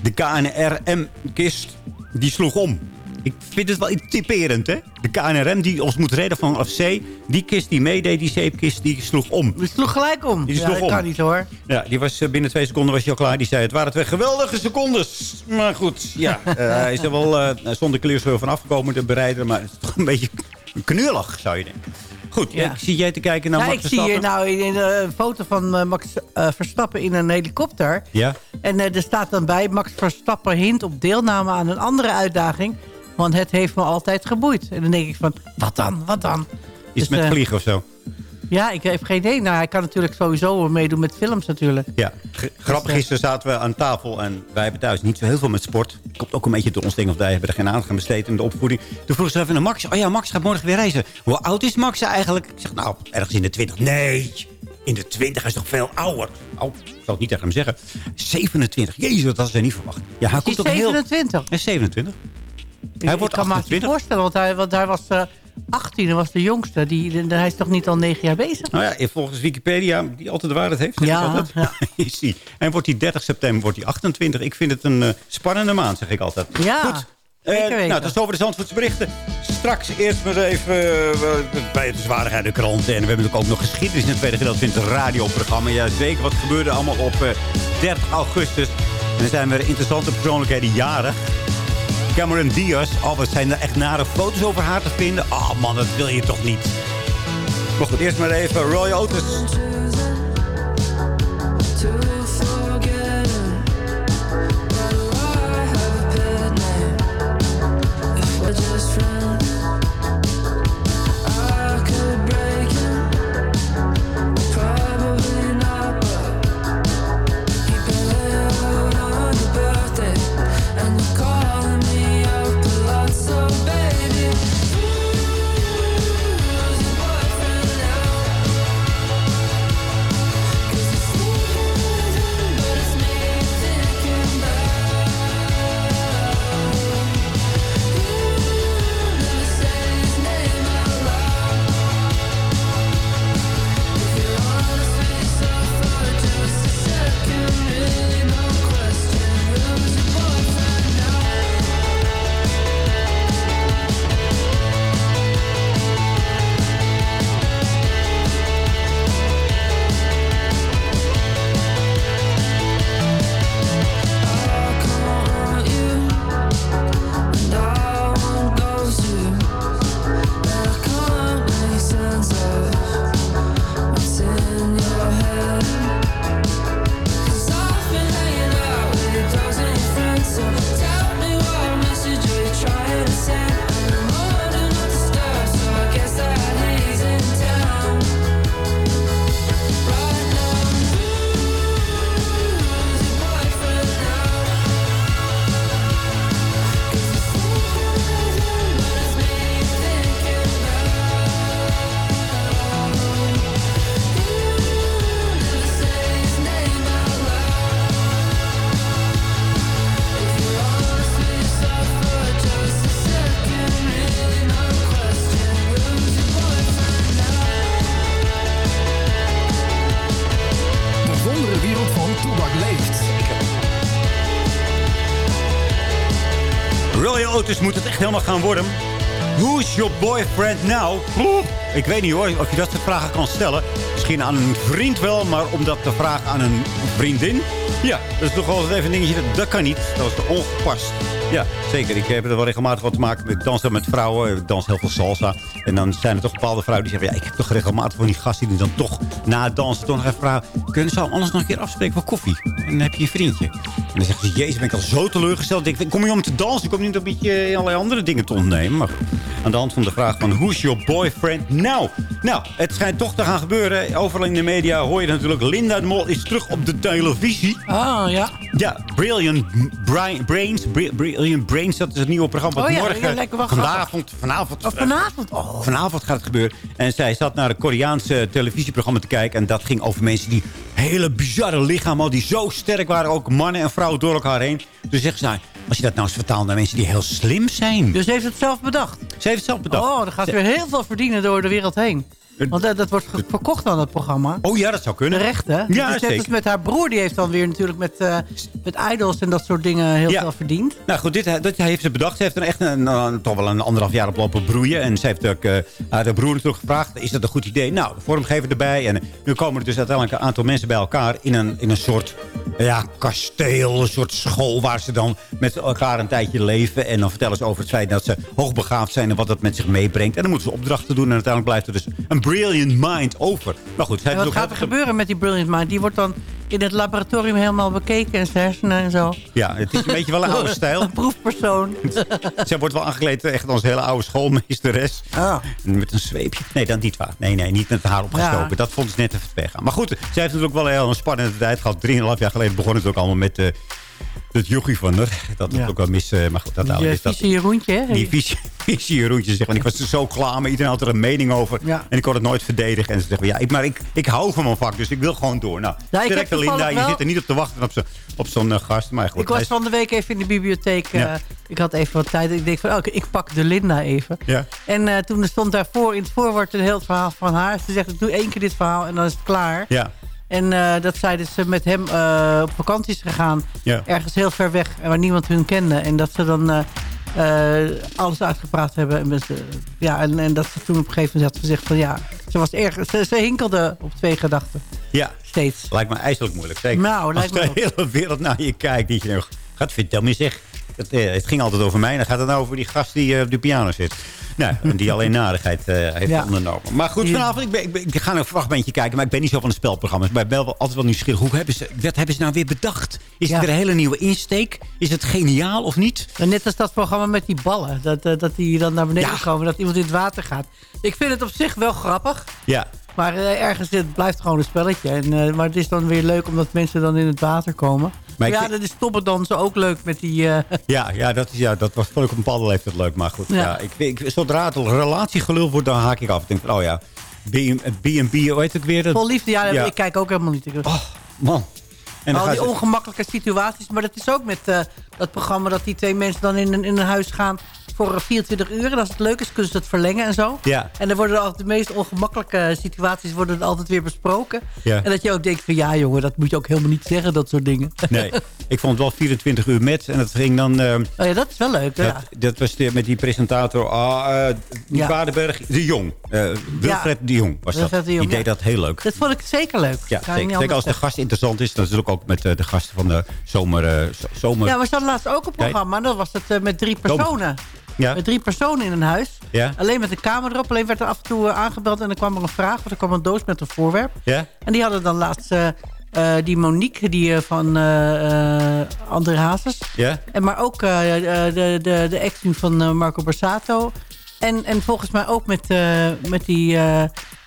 De KNRM-kist, die sloeg om. Ik vind het wel iets typerend, hè? De KNRM die ons moet redden vanaf zee. Die kist die meedeed, die zeepkist, die sloeg om. Die sloeg gelijk om. Die ja, sloeg dat om. kan niet hoor. Ja, die was eh, binnen twee seconden was hij al klaar. Die zei, het waren twee geweldige secondes. Maar goed, ja. eh, hij is er wel eh, zonder kleurscheur van afgekomen, de bereider. Maar het is toch een beetje knullig, zou je denken. Goed, Ja. ik zie jij te kijken naar Ja, Max ik zie hier Verstappen. nou in, een foto van Max Verstappen in een helikopter. Ja, En er staat dan bij, Max Verstappen hint op deelname aan een andere uitdaging. Want het heeft me altijd geboeid. En dan denk ik van, wat dan, wat dan? iets Dus, met eh, vliegen of zo. Ja, ik heb geen idee. Nou, hij kan natuurlijk sowieso meedoen met films natuurlijk. Ja, G- grappig Dus, gisteren zaten we aan tafel en wij hebben thuis niet zo heel veel met sport. Komt ook een beetje door ons ding of wij hebben er geen aandacht aan besteed in de opvoeding. Toen vroeg ze even naar Max. Oh ja, Max gaat morgen weer reizen. Hoe oud is Max eigenlijk? Ik zeg, nou, ergens in de twintig. Nee, in de 20. Hij is nog veel ouder. Oh, ik zal het niet tegen hem zeggen. 27. Jezus, dat was hij niet verwacht. Ja, hij Is komt ook heel... 27? Hij is 27. Hij Ik- wordt ik kan me het niet 28. voorstellen, want hij, want hij was eh 18 en was de jongste. Die, hij is toch niet al negen jaar bezig? Nou ja, volgens Wikipedia, die altijd de waarheid heeft, Ja, altijd, ja. is. En wordt hij 30 september, wordt hij 28. Ik vind het een eh, spannende maand, zeg ik altijd. Ja, Goed. Weten. nou, dat is over de Zandvoortse berichten. Straks eerst maar even uh, bij de zwaardigheid de krant. En we hebben natuurlijk ook nog geschiedenis in het tweede gedeelte van het radioprogramma. Ja, zeker. Wat gebeurde allemaal op eh, 30 augustus. En er zijn weer interessante persoonlijkheden jarig. Cameron Diaz. Oh, wat zijn er echt nare foto's over haar te vinden. Oh man, dat wil je toch niet. Maar goed, eerst maar even Roy Otis. Otis moet het echt helemaal gaan worden. Who's your boyfriend now? Ik weet niet hoor, of je dat soort vragen kan stellen. Misschien aan een vriend wel, maar om dat te vragen aan een vriendin... Ja, dat is toch wel even een dingetje, dat kan niet. Dat is te ongepast. Ja, zeker. Ik heb er wel regelmatig wat te maken met dansen met vrouwen. Ik dans heel veel salsa. En dan zijn er toch bepaalde vrouwen die zeggen... Ja, ik heb toch regelmatig van die gasten die dan toch na het dansen... toch nog even vragen... Kunnen ze anders nog een keer afspreken voor koffie? En dan heb je een vriendje. En dan zeggen ze... Jezus, ben ik al zo teleurgesteld. Ik denk, kom je om te dansen? Ik kom niet om een beetje allerlei andere dingen te ontnemen. Maar aan de hand van de vraag van... Who's your boyfriend now? Nou, het schijnt toch te gaan gebeuren. Overal in de media hoor je natuurlijk... Linda de Mol is terug op de televisie. Ah, ja. Ja, Brilliant Bri- Brains. Bri- Brilliant Brains, dat is het nieuwe programma. Oh ja, morgen, ja, vanavond, vanavond, Oh, vanavond. Oh. vanavond gaat het gebeuren. En zij zat naar een Koreaanse televisieprogramma te kijken. En dat ging over mensen die hele bizarre lichamen hadden. Die zo sterk waren. Ook mannen en vrouwen door elkaar heen. Dus zegt ze, nou, als je dat nou eens vertaalt naar mensen die heel slim zijn. Dus ze heeft het zelf bedacht? Ze heeft het zelf bedacht. Oh, dan gaat ze weer heel veel verdienen door de wereld heen. Want dat, dat wordt verkocht aan dat programma. Oh ja, dat zou kunnen. De rechten. Ja, dus zeker. met haar broer, die heeft dan weer natuurlijk met, eh, met idols en dat soort dingen heel Ja. veel verdiend. Nou goed, dit, dit heeft ze bedacht. Ze heeft er echt een, een- toch wel een anderhalf jaar op lopen broeien. En ze heeft ook uh, haar broer natuurlijk gevraagd. Is dat een goed idee? Nou, de vormgever erbij. En nu komen er dus uiteindelijk een aantal mensen bij elkaar. In een, in een soort ja, kasteel, een soort school. Waar ze dan met elkaar een tijdje leven. En dan vertellen ze over het feit dat ze hoogbegaafd zijn. En wat dat met zich meebrengt. En dan moeten ze opdrachten doen. En uiteindelijk blijft er dus een brilliant mind over. Maar goed, En wat gaat er gebeuren met die Brilliant Mind? Die wordt dan in het laboratorium helemaal bekeken en zijn hersenen en zo. Ja, het is een beetje wel een oude stijl. Een proefpersoon. Zij wordt wel aangekleed echt als een hele oude schoolmeesteres. Ah. Met een zweepje. Nee, dan niet waar. Nee, nee, niet met haar opgestoken. Ja. Dat vond ze net even weg gaan. Maar goed, zij heeft natuurlijk wel een heel spannende tijd gehad. Drieënhalf jaar geleden begon het ook allemaal met... eh dat jochie van haar. Dat had Ja. ook wel mis. eh, maar goed, dat Die is dat. vieze Jeroentje, hè? Die visie, visie Jeroentje zegt, want ik was er zo klaar mee. Iedereen had er een mening over. Ja. En ik kon het nooit verdedigen. En ze zeggen, ja, ik, maar ik, ik hou van mijn vak, dus ik wil gewoon door. Nou, Nou, ik heb directe Linda, je wel- zit er niet op te wachten op, zo- op zo'n eh, gast. Maar goed, Ik was is- van de week even in de bibliotheek. eh, Ja. ik had even wat tijd. Ik denk van, oh, ik- pak de Linda even. Ja. En eh, toen stond daarvoor in het voorwoord een heel verhaal van haar. Ze zegt, ik doe één keer dit verhaal en dan is het klaar. Ja, En eh, dat zij dus met hem eh, op vakantie is gegaan. Ja. Ergens heel ver weg, waar niemand hun kende. En dat ze dan eh, alles uitgepraat hebben. En, met, ja, en, en dat ze toen op een gegeven moment had gezegd van ja... Ze, was erg, ze, ze hinkelde op twee gedachten. ja. Steeds. Lijkt me ijselijk moeilijk. Zeker. Nou, Als lijkt me de ook. hele wereld naar je kijkt. Die je nog gaat vertellen. zeg. Het, eh, het ging altijd over mij. En dan gaat het nou over die gast die eh, op de piano zit. Nou, en die alleen narigheid eh, heeft Ja. ondernomen. Maar goed, vanavond, ik, ben, ik, ben- ik ga een fragmentje kijken. Maar ik ben niet zo van de spelprogramma's. Maar ik ben wel altijd wel nieuwsgierig. Hoe hebben ze, wat hebben ze nou weer bedacht? Is Ja. het weer een hele nieuwe insteek? Is het geniaal of niet? Net als dat programma met die ballen. Dat, dat die dan naar beneden Ja. komen. Dat iemand in het water gaat. Ik vind het op zich wel grappig. Ja, Maar ergens het blijft gewoon een spelletje. En, maar het is dan weer leuk omdat mensen dan in het water komen. Maar ja, dat is toppendansen ook leuk met die... eh, ja, ja, dat, is, ja dat was vond ik op een bepaalde leeftijd leuk. Maar goed, ja. Ja. ik, ik, zodra het relatiegelul wordt, dan haak ik af. Ik denk van, oh ja, B&B, hoe heet het weer? Vol liefde. Ja, Ja. ik kijk ook helemaal niet. Oh, man. En Al die ongemakkelijke situaties. Maar dat is ook met eh, dat programma dat die twee mensen dan in een, in een huis gaan voor eh, 24 uur. En als het leuk is, kunnen ze het verlengen en zo. Ja. En dan worden altijd de meest ongemakkelijke situaties worden altijd weer besproken. Ja. En dat je ook denkt van ja jongen, dat moet je ook helemaal niet zeggen, dat soort dingen. Nee, ik vond het wel 24 uur met. En dat ging dan... eh, Oh ja, dat is wel leuk. Ja. dat, dat was de- met die presentator ah, Ja. Waardenberg de Jong. Eh Wilfred de Jong was Wilfred dat. de Jong, die deed dat heel leuk. Dat vond ik zeker leuk. Ja, zeker. als de gast interessant is. Dan natuurlijk ook met de gasten van de zomer... zo- zomer Ja, maar laatst ook een programma. Dat was het eh, met drie personen. Ja. Met drie personen in een huis. Ja. Alleen met de camera erop. Alleen werd er af en toe eh, aangebeld en er kwam er een vraag. Of er kwam een doos met een voorwerp. Ja? En die hadden dan laatst eh, die Monique die, van André Hazes. Ja? En maar ook de, de, de ex van Marco Borsato. En, en volgens mij ook met, met die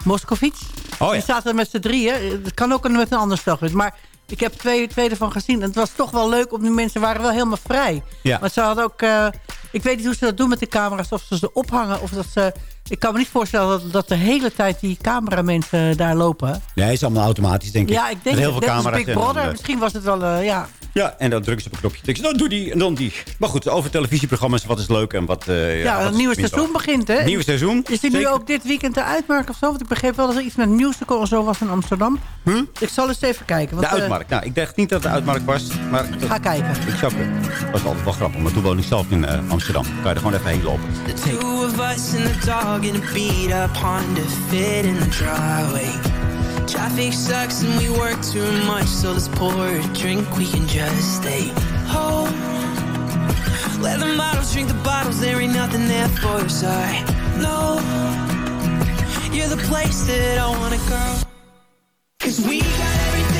Moskovits. Oh ja. Die zaten met z'n drieën. Het kan ook met een ander stel. Maar ik heb twee, twee ervan gezien. En het was toch wel leuk. Om die mensen waren wel helemaal vrij. Ja. Maar ze hadden ook... eh, ik weet niet hoe ze dat doen met de camera's. Of ze ze ophangen. Of dat ze... Ik kan me niet voorstellen dat, dat de hele tijd die cameramensen daar lopen. Nee, is allemaal automatisch, denk ik. Ja, ik denk Met heel het. veel camera's. Big Brother. Misschien was het wel... eh, ja. Ja, en dan drukken ze op een knopje. Dan doe die en dan die. Maar goed, over televisieprogramma's, wat is leuk en wat... eh, Ja, het nieuwe seizoen begint, hè? Nieuwe seizoen. Is die nu ook dit weekend de uitmarkt of zo? Want ik begreep wel dat er iets met musical en zo was in Amsterdam. Ik zal eens even kijken. Want, De eh, uitmarkt. Nou, ik dacht niet dat het de uitmarkt was. Maar ga kijken. ik zou het was altijd wel grappig. Maar toen woonde ik zelf in eh, Amsterdam. Kan je er gewoon even heen lopen. The two of us in the dog in a beat up Honda fit in the driveway. Traffic sucks and we work too much, so let's pour a drink. We can just stay home. Let the models drink the bottles, there ain't nothing there for us. I know you're the place that I wanna go. Cause we got everything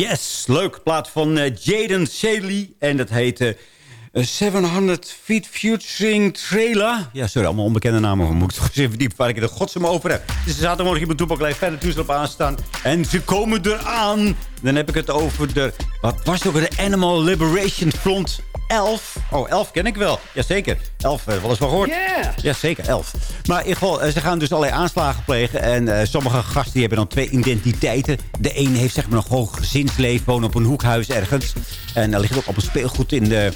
Yes, leuk. Plaat van eh, Jaden Shaley. En dat heet eh, eh, 700 Feet Futuring Trailer. Ja, sorry, allemaal onbekende namen. Maar moet ik toch eens even diep waar ik er godsem over heb. Het is zaterdagmorgen hier met Toepak verder toestel op aanstaan. En ze komen eraan. Dan heb ik het over de... Wat was het weer? De Animal Liberation Front 11. Oh, 11 ken ik wel. Jazeker. 11, uh, wel eens wel gehoord. Yeah. Jazeker, 11. Maar in ieder geval, eh, ze gaan dus allerlei aanslagen plegen. En eh, sommige gasten die hebben dan twee identiteiten. De een heeft zeg maar een hoog gezinsleven, woont op een hoekhuis ergens. En daar ligt ook allemaal speelgoed in de,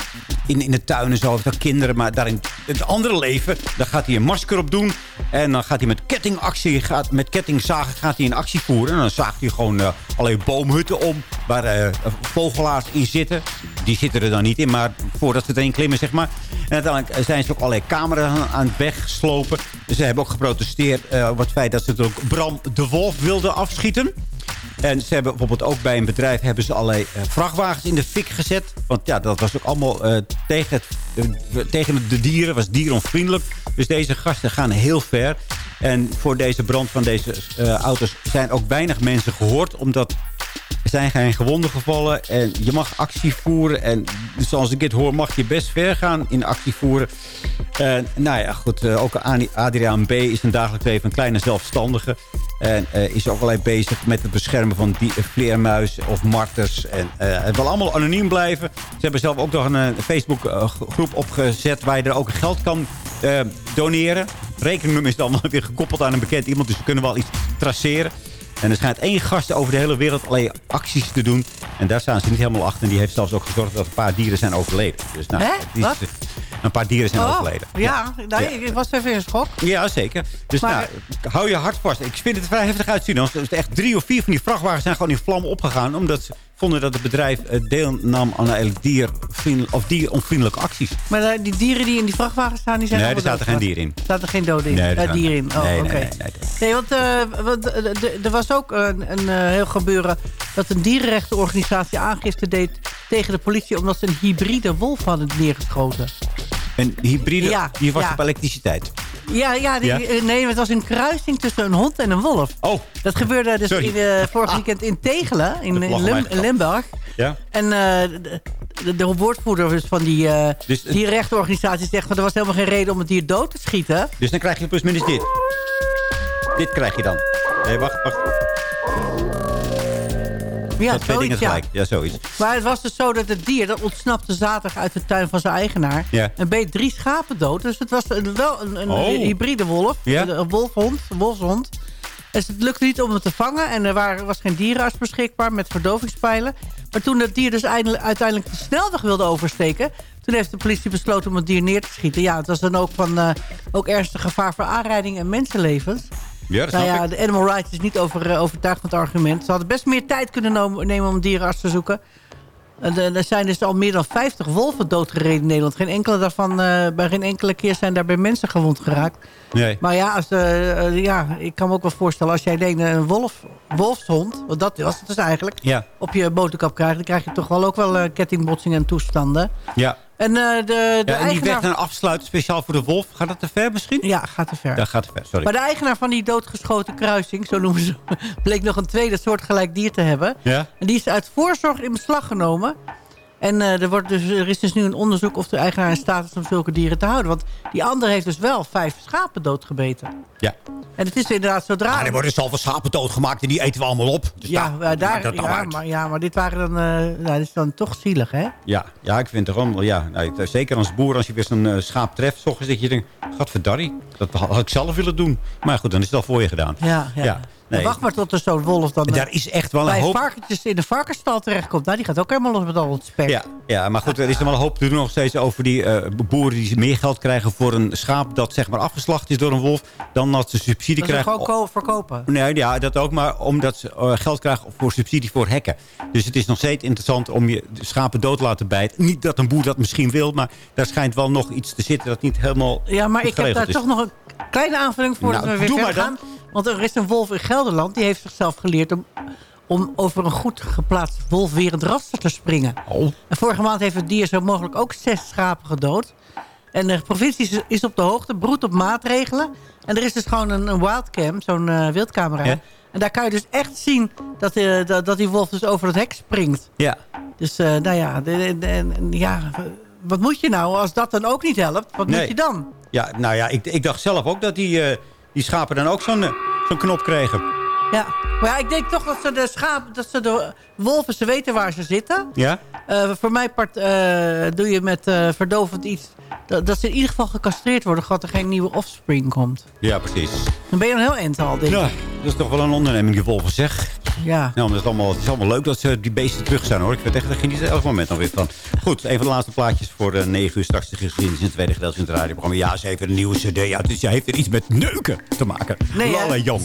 in, in de tuin en zo. Heeft kinderen. Maar daarin het andere leven, daar gaat hij een masker op doen. En dan gaat hij met kettingactie, gaat, met kettingzagen gaat hij in actie voeren. En dan zaagt hij gewoon eh, allerlei boomhutten om. Waar eh, vogelaars in zitten. Die zitten er dan niet in, maar voordat ze erin klimmen, zeg maar. En uiteindelijk zijn ze ook allerlei camera's aan, het wegslopen. Ze hebben ook geprotesteerd eh, over het feit dat ze het ook Bram de Wolf wilden afschieten. En ze hebben bijvoorbeeld ook bij een bedrijf hebben ze allerlei eh, vrachtwagens in de fik gezet. Want ja, dat was ook allemaal eh, tegen, eh, tegen de dieren, was dieronvriendelijk. Dus deze gasten gaan heel ver. En voor deze brand van deze eh, auto's zijn ook weinig mensen gehoord. Omdat er zijn geen gewonden gevallen. En je mag actie voeren. En zoals ik dit hoor, mag je best ver gaan in actie voeren. En nou ja, goed. eh, ook Adriaan B. is een dagelijks leven een kleine zelfstandige. En eh, is ook allerlei bezig met het beschermen van die, vleermuis of marters. En eh, het wil allemaal anoniem blijven. Ze hebben zelf ook nog een eh, Facebook eh, groep opgezet... waar je er ook geld kan eh, doneren. Rekeningnummer is dan weer gekoppeld aan een bekend iemand. Dus we kunnen wel iets traceren. En er schijnt één gast over de hele wereld allerlei acties te doen. En daar staan ze niet helemaal achter. En die heeft zelfs ook gezorgd dat een paar dieren zijn overleden. Dus nou, is- een paar dieren zijn Oh, overleden. ja, nou, ik was even in schok. Ja, zeker. Dus Maar- nou, hou je hart vast. Ik vind het vrij heftig uitzien. Er is echt drie of vier van die vrachtwagens zijn gewoon in vlammen opgegaan. Omdat vonden dat het bedrijf eh, deelnam aan diervriendel- of dieronvriendelijke acties. Maar die dieren die in die vrachtwagen staan, die zijn Nee, er allemaal zaten geen dieren in. Er zaten geen doden in. Nee, er Eh, dieren in. Oh, nee, oké. nee, nee, nee. Nee, want, eh, want er was ook een, een heel gebeuren... dat een dierenrechtenorganisatie aangifte deed tegen de politie... omdat ze een hybride wolf hadden neergeschoten. Een hybride, Ja, die was ja. op elektriciteit. Ja, ja, die, Ja? eh, nee, het was een kruising tussen een hond en een wolf. Oh, Dat gebeurde dus Sorry. in, eh, vorig Ah. weekend in Tegelen, in, Lim-. Limburg. ja. En eh, de, de, de woordvoerder dus van die, eh Dus- zegt... van er was helemaal geen reden om het dier dood te schieten. Dus dan krijg je plusminus dit. Dit krijg je dan. Nee, wacht, wacht. Ja, dat twee dingen ja. gelijk. Ja, zoiets. Maar het was dus zo dat het dier, dat ontsnapte zaterdag uit de tuin van zijn eigenaar. Ja. En beet drie schapen dood. Dus het was een, wel een, een Oh. hybride wolf. Ja. Een, wolfhond, een wolfshond. Dus het lukte niet om hem te vangen. En er waren, was geen dierenarts beschikbaar met verdovingspijlen. Maar toen het dier dus eindelijk, uiteindelijk de snelweg wilde oversteken... toen heeft de politie besloten om het dier neer te schieten. Ja, het was dan ook van eh, ook ernstig gevaar voor aanrijding en mensenlevens. Ja, Nou ja, ik. de animal rights is niet over, eh, overtuigd van het argument. Ze hadden best meer tijd kunnen nemen om dierenarts te zoeken. En, eh, Er zijn dus al meer dan 50 wolven doodgereden in Nederland. Geen enkele daarvan, eh, bij geen enkele keer zijn daarbij mensen gewond geraakt. Nee. Maar ja, als, eh, eh, ja, ik kan me ook wel voorstellen... als jij een wolf, wolfshond, want dat was het dus eigenlijk... Ja, op je motorkap krijgt... dan krijg je toch wel ook wel eh, kettingbotsingen en toestanden. ja. En, eh, de, de ja en die eigenaar... weg naar afsluiten speciaal voor de wolf. Gaat dat te ver misschien? Ja, gaat te ver. Dat gaat te ver, sorry. Maar de eigenaar van die doodgeschoten kruising, zo noemen ze, bleek nog een tweede soortgelijk dier te hebben. Ja? En die is uit voorzorg in beslag genomen. En eh, er, wordt dus, er is dus nu een onderzoek of de eigenaar in staat is om zulke dieren te houden. Want die ander heeft dus wel vijf schapen doodgebeten. Ja. En het is inderdaad zodra... Ah, er worden zoveel schapen doodgemaakt en die eten we allemaal op. Dus ja, daar, dat ja, uit. maar, ja, maar dit waren dan, nou, dit is dan toch zielig, hè? Ja, ja, ik vind het gewoon... Ja, nou, zeker als boer, als je weer zo'n eh, schaap treft... s ochtends dat je denkt, gadverdarrie, dat had ik zelf willen doen. Maar goed, dan is het al voor je gedaan. Ja, ja. Nee. Wacht maar tot er zo'n wolf dan Daar is echt wel een bij hoop... varkentjes in de varkensstal terechtkomt. Nou, die gaat ook helemaal los met al het spek. Ja, ja, maar goed, er is er wel een hoop te doen nog steeds over die eh, boeren die meer geld krijgen voor een schaap dat zeg maar afgeslacht is door een wolf, dan dat ze subsidie Dat ze krijgen. gewoon ko- verkopen. Nee, ja, dat ook, maar omdat ze eh, geld krijgen voor subsidie voor hekken. Dus het is nog steeds interessant om je schapen dood te laten bijten. Niet dat een boer dat misschien wil, maar daar schijnt wel nog iets te zitten dat niet helemaal Ja, maar ik heb daar is. toch nog een kleine aanvulling voor Nou, dat we weer doe maar gaan. Want er is een wolf in Gelderland. Die heeft zichzelf geleerd om, om over een goed geplaatst wolfwerend raster te springen. Oh. En vorige maand heeft het dier zo mogelijk ook zes schapen gedood. En de provincie is- op de hoogte, broedt op maatregelen. En er is dus gewoon een, een wildcam, zo'n eh, wildcamera. Ja. En daar kan je dus echt zien dat, eh, dat, dat die wolf dus over het hek springt. Ja, Dus eh, nou ja, de- de- de- ja, wat moet je nou als dat dan ook niet helpt? Wat Nee. moet je dan? ja nou ja, ik, ik dacht zelf ook dat die, die schapen dan ook zo'n eh, zo'n knop kregen. Ja, maar ja, ik denk toch dat ze de schapen, dat ze de wolven, ze weten waar ze zitten. Ja? Eh, voor mijn part eh, doe je met eh, verdovend iets, dat, dat ze in ieder geval gecastreerd worden, zodat er geen nieuwe offspring komt. Ja, precies. Dan ben je een heel eind al, denk ik. Ja, dat is toch wel een onderneming, die wolven, zeg. Ja. Nou, het, is allemaal, het is allemaal leuk dat ze die beesten terug zijn, hoor. Ik vind echt, daar geniet elk moment nog weer van. Goed, een van de laatste plaatjes voor de 9 uur straks de geschiedenis in het tweede gedeelte van het radioprogramma. Ja, ze heeft een nieuwe cd. Ja, dus ze heeft er iets met neuken te maken. Nee? Lala Jan.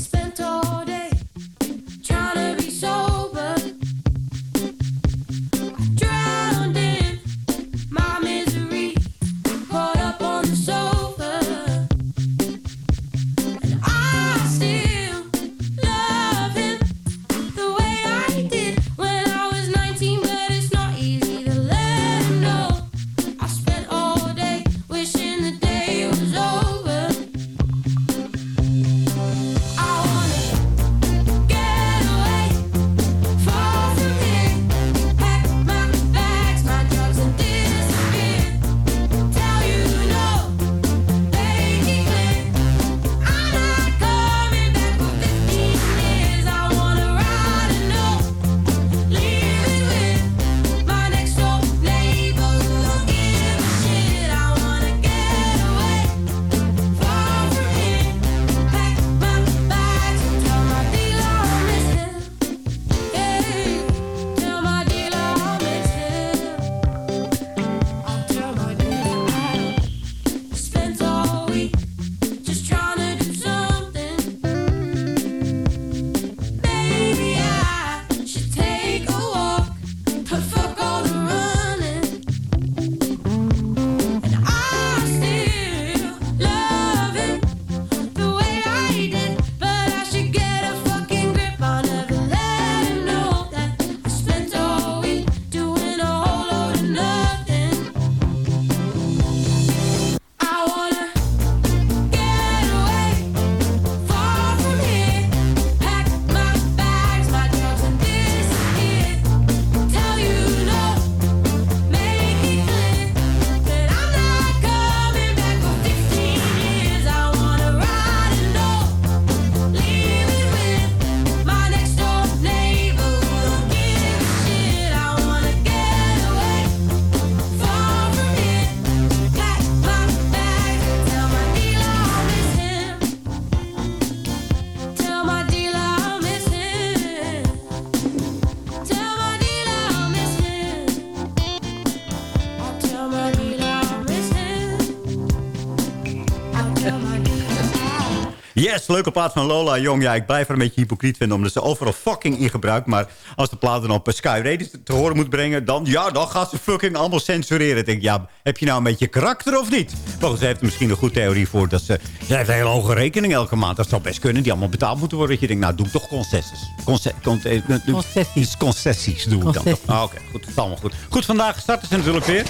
Leuke plaat van Lola Jong. Ja, ik blijf er een beetje hypocriet vinden, omdat ze overal fucking in gebruikt. Maar als de plaat dan op eh, Sky Radio te horen moet brengen... dan, ja, dan gaat ze fucking allemaal censureren. Ik denk, ja, heb je nou een beetje karakter of niet? Volgens ze heeft er misschien een goede theorie voor... dat ze, ze heeft een hele hoge rekening elke maand. Dat zou best kunnen, die allemaal betaald moeten worden. Dat je denkt, nou, doe toch concessies. Conce con eh, doe- Concessies. Concessies doe ik dan Concessies. toch. Ah, Oké, goed, het is allemaal goed. Goed, vandaag starten ze natuurlijk weer.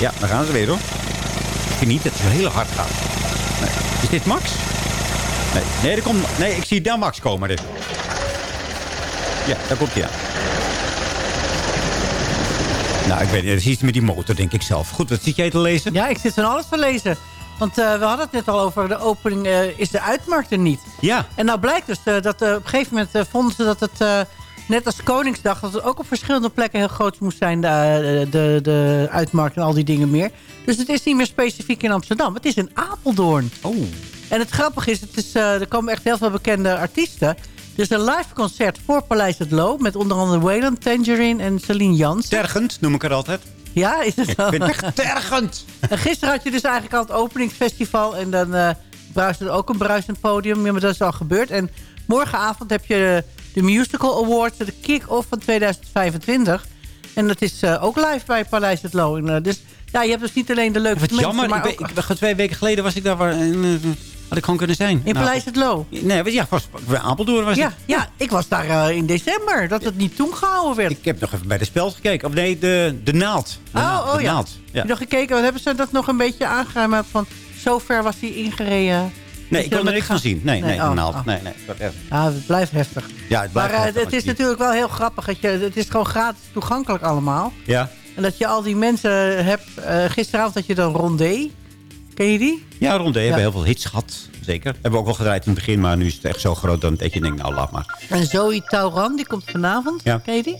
Ja, daar gaan ze weer, hoor. Ik vind niet dat het heel hard gaat. Is dit Max? Nee, nee, er komt, nee ik zie daar Max komen. Dus. Ja, daar komt hij aan. Nou, ik weet niet. Er is iets met die motor, denk ik zelf. Goed, wat zit jij te lezen? Ja, ik zit van alles te lezen. Want eh, we hadden het net al over de opening, eh, is de uitmarkt er niet. Ja. En nou blijkt dus eh, dat op een gegeven moment vonden ze dat het... net als Koningsdag, dat het ook op verschillende plekken heel groot moest zijn... De, de, de uitmarkt en al die dingen meer. Dus het is niet meer specifiek in Amsterdam. Het is in Apeldoorn. Oh. En het grappige is, het is eh, er komen echt heel veel bekende artiesten. Is een live concert voor Paleis het Loo... met onder andere Waylon, Tangerine en Celine Jans. Tergend, noem ik het altijd. Ja, is het Ik zo? vind het echt tergend. En gisteren had je dus eigenlijk al het openingsfestival... en dan eh bruiste er ook een bruisend podium. Ja, maar dat is al gebeurd. En morgenavond heb je de Musical Awards... de kick-off van 2025. En dat is eh, ook live bij Paleis het eh, dus ja, je hebt dus niet alleen de leuke Wat mensen... jammer. maar Ik ben, ook ik twee weken geleden was ik daar waar... en, had ik gewoon kunnen zijn. in Nou, Paleis het Loo. Nee, ja, was, bij Apeldoorn was Ja, ik. ja, ik was daar eh, in december. Dat het niet toen gehouden werd. Ik heb nog even bij de speld gekeken. Of nee, de, de naald. De naald, oh, oh de ja. naald. Nog gekeken? Wat hebben ze dat nog een beetje aangeruimd? Van zo ver was hij ingereden. Nee, ik kon er niks van gaan- zien. Nee, nee, oh, de naald. oh. Nee, nee. dat Ja, het blijft heftig. Ja, het blijft maar eh, heftig, het is natuurlijk wel heel grappig. Dat je, het is gewoon gratis toegankelijk allemaal. Ja. En dat je al die mensen hebt. eh, gisteravond had je dan Rondé. Ken je die? Ja, Rondé hebben Ja. heel veel hits gehad. Zeker. Hebben we ook wel gedraaid in het begin. Maar nu is het echt zo groot dan dat je denkt, nou laat maar. En Zoe Tauran, die komt vanavond. Ja. Ken je die?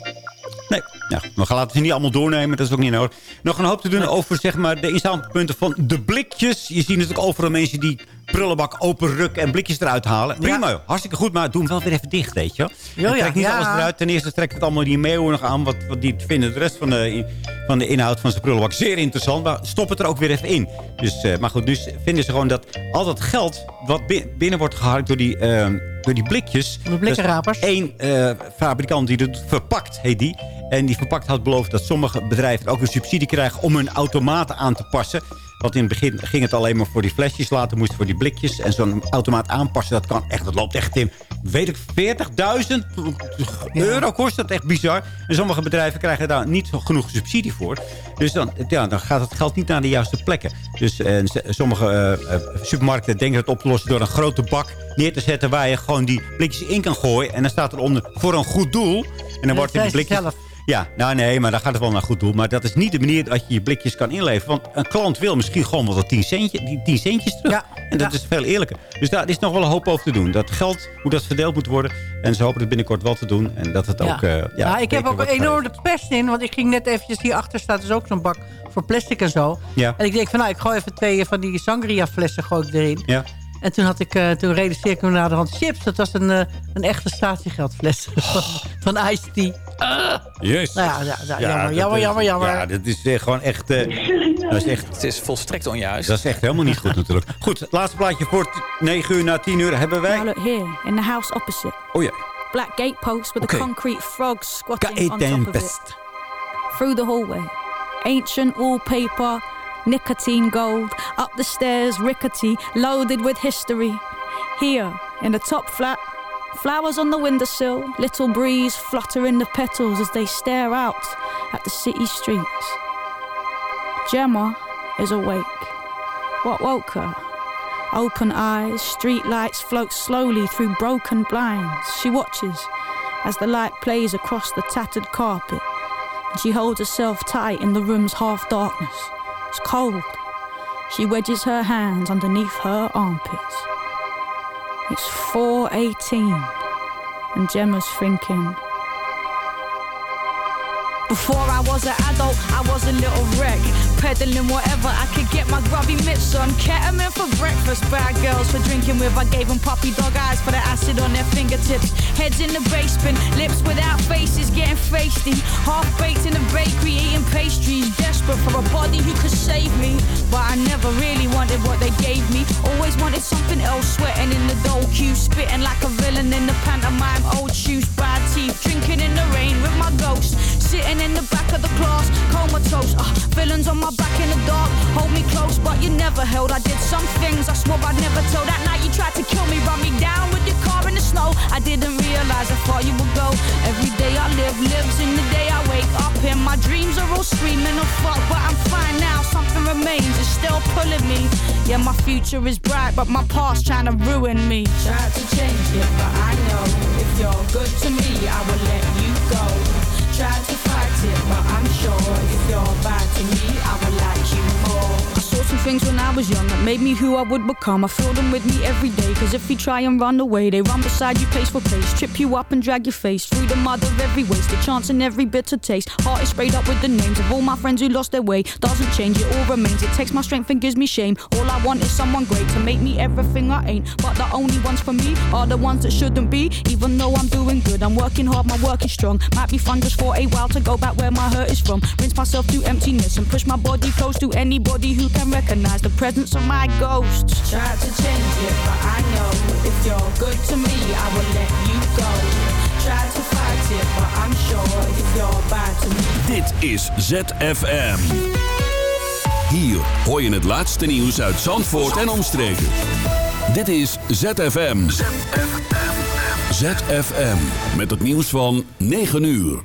Nee, nou, we gaan laten ze niet allemaal doornemen. Dat is ook niet nodig. Nog een hoop te doen over zeg maar, de inzamelpunten van de blikjes. Je ziet natuurlijk overal mensen die prullenbak openrukken en blikjes eruit halen. Prima, hartstikke goed, maar doe hem wel weer even dicht, weet je. ja, trek niet alles eruit. Ten eerste trekt het allemaal die meeuwen nog aan. Wat, wat die vinden de rest van de, van de inhoud van zijn prullenbak zeer interessant. Maar stop het er ook weer even in. Dus, eh, maar goed, dus vinden ze gewoon dat al dat geld wat bi- binnen wordt geharkt door die, eh, door die blikjes... De blikkenrapers. Er één eh, fabrikant die het verpakt, heet die. En die verpakt had beloofd dat sommige bedrijven ook een subsidie krijgen om hun automaten aan te passen. Want in het begin ging het alleen maar voor die flesjes. Later moest het voor die blikjes. En zo'n automaat aanpassen, dat kan echt. Dat loopt echt in, weet ik, 40.000 euro kost dat. Echt bizar. En sommige bedrijven krijgen daar niet genoeg subsidie voor. Dus dan, ja, dan gaat het geld niet naar de juiste plekken. Dus eh, sommige eh, eh, supermarkten denken het op te lossen door een grote bak neer te zetten... waar je gewoon die blikjes in kan gooien. En dan staat eronder voor een goed doel. En dan wordt die blikjes... zelf. Ja, nou nee, maar dan gaat het wel naar goed doel. Maar dat is niet de manier dat je je blikjes kan inleveren. Want een klant wil misschien gewoon wel dat 10, centje, die 10 centjes terug. Ja, en dat ja. is veel eerlijker. Dus daar is nog wel een hoop over te doen. Dat geld, hoe dat verdeeld moet worden. En ze hopen het binnenkort wel te doen. En dat het ook... eh, ja, Ja, ik heb ook wordt enorm de geregeld. pest in. Want ik ging net eventjes hierachter staat dus ook zo'n bak voor plastic en zo. Ja. En ik denk van nou, ik gooi even twee van die sangria flessen gooi ik erin. Ja. En toen, had ik, eh, toen realiseerde ik me naar de hand chips. Dat was een, eh, een echte statiegeldfles van, van Ice Tea. Yes. Nou ja, ja, ja, jammer, dat jammer, is- jammer, jammer. Ja, dat is eh, gewoon echt... eh, dat is echt... Het is volstrekt onjuist. Dat is echt helemaal niet goed natuurlijk. Goed, het laatste plaatje voor 9 uur na 10 uur hebben Now wij... look here, in the house opposite. Oh ja. Black gatepost with Okay. a concrete frog squatting on top of it. Through the hallway. Ancient wallpaper, nicotine gold. Up the stairs, rickety, loaded with history. Here, in the top flat, flowers on the windowsill. Little breeze fluttering the petals as they stare out at the city streets. Gemma is awake. What woke her? Open eyes, street lights float slowly through broken blinds. She watches as the light plays across the tattered carpet. She holds herself tight in the room's half darkness. It's cold. She wedges her hands underneath her armpits. It's 4.18 and Gemma's thinking, before I was an adult, I was a little wreck. Peddling whatever I could get my grubby mitts on. Ketamine for breakfast, bad girls for drinking with. I gave them puppy dog eyes for the acid on their fingertips. Heads in the basement, lips without faces, getting feisty. Half baked in the bakery, eating pastries. Desperate for a body who could save me. But I never really wanted what they gave me. Always wanted something else, sweating in the dough queue. Spitting like a villain in the pantomime. Old shoes, bad teeth, drinking in the rain with my ghost. Sitting in the back of the class, comatose. Uh, villains on my back in the dark, hold me close, but you never held. I did some things I swore I'd never tell. That night you tried to kill me, run me down with your car in the snow. I didn't realize I thought you would go. Every day I live lives in the day I wake up. And my dreams are all screaming of fuck, but I'm fine now. Something remains, it's still pulling me. Yeah, my future is bright, but my past trying to ruin me. Tried to change it, but I know if you're good to me, I will let you go. Tried to fight it, but I'm sure if you're bad to me, I will like you some things when I was young that made me who I would become. I feel them with me every day. Cause if you try and run away, they run beside you pace for pace. Trip you up and drag your face. Through the mud of every waste. Chance in every bitter taste. Heart is sprayed up with the names of all my friends who lost their way. Doesn't change, it all remains. It takes my strength and gives me shame. All I want is someone great to make me everything I ain't. But the only ones for me are the ones that shouldn't be. Even though I'm doing good, I'm working hard, my work is strong. Might be fun just for a while to go back where my hurt is from. Rinse myself to emptiness and push my body close to anybody who can recognize the presence of my ghost. Try to change it, but I know if you're good to me, I will let you go. Try to fight it, but I'm sure if you're bad to me. Dit is ZFM. Hier hoor je het laatste nieuws uit Zandvoort en omstreken. Dit is ZFM. ZFM. Met het nieuws van 9 uur.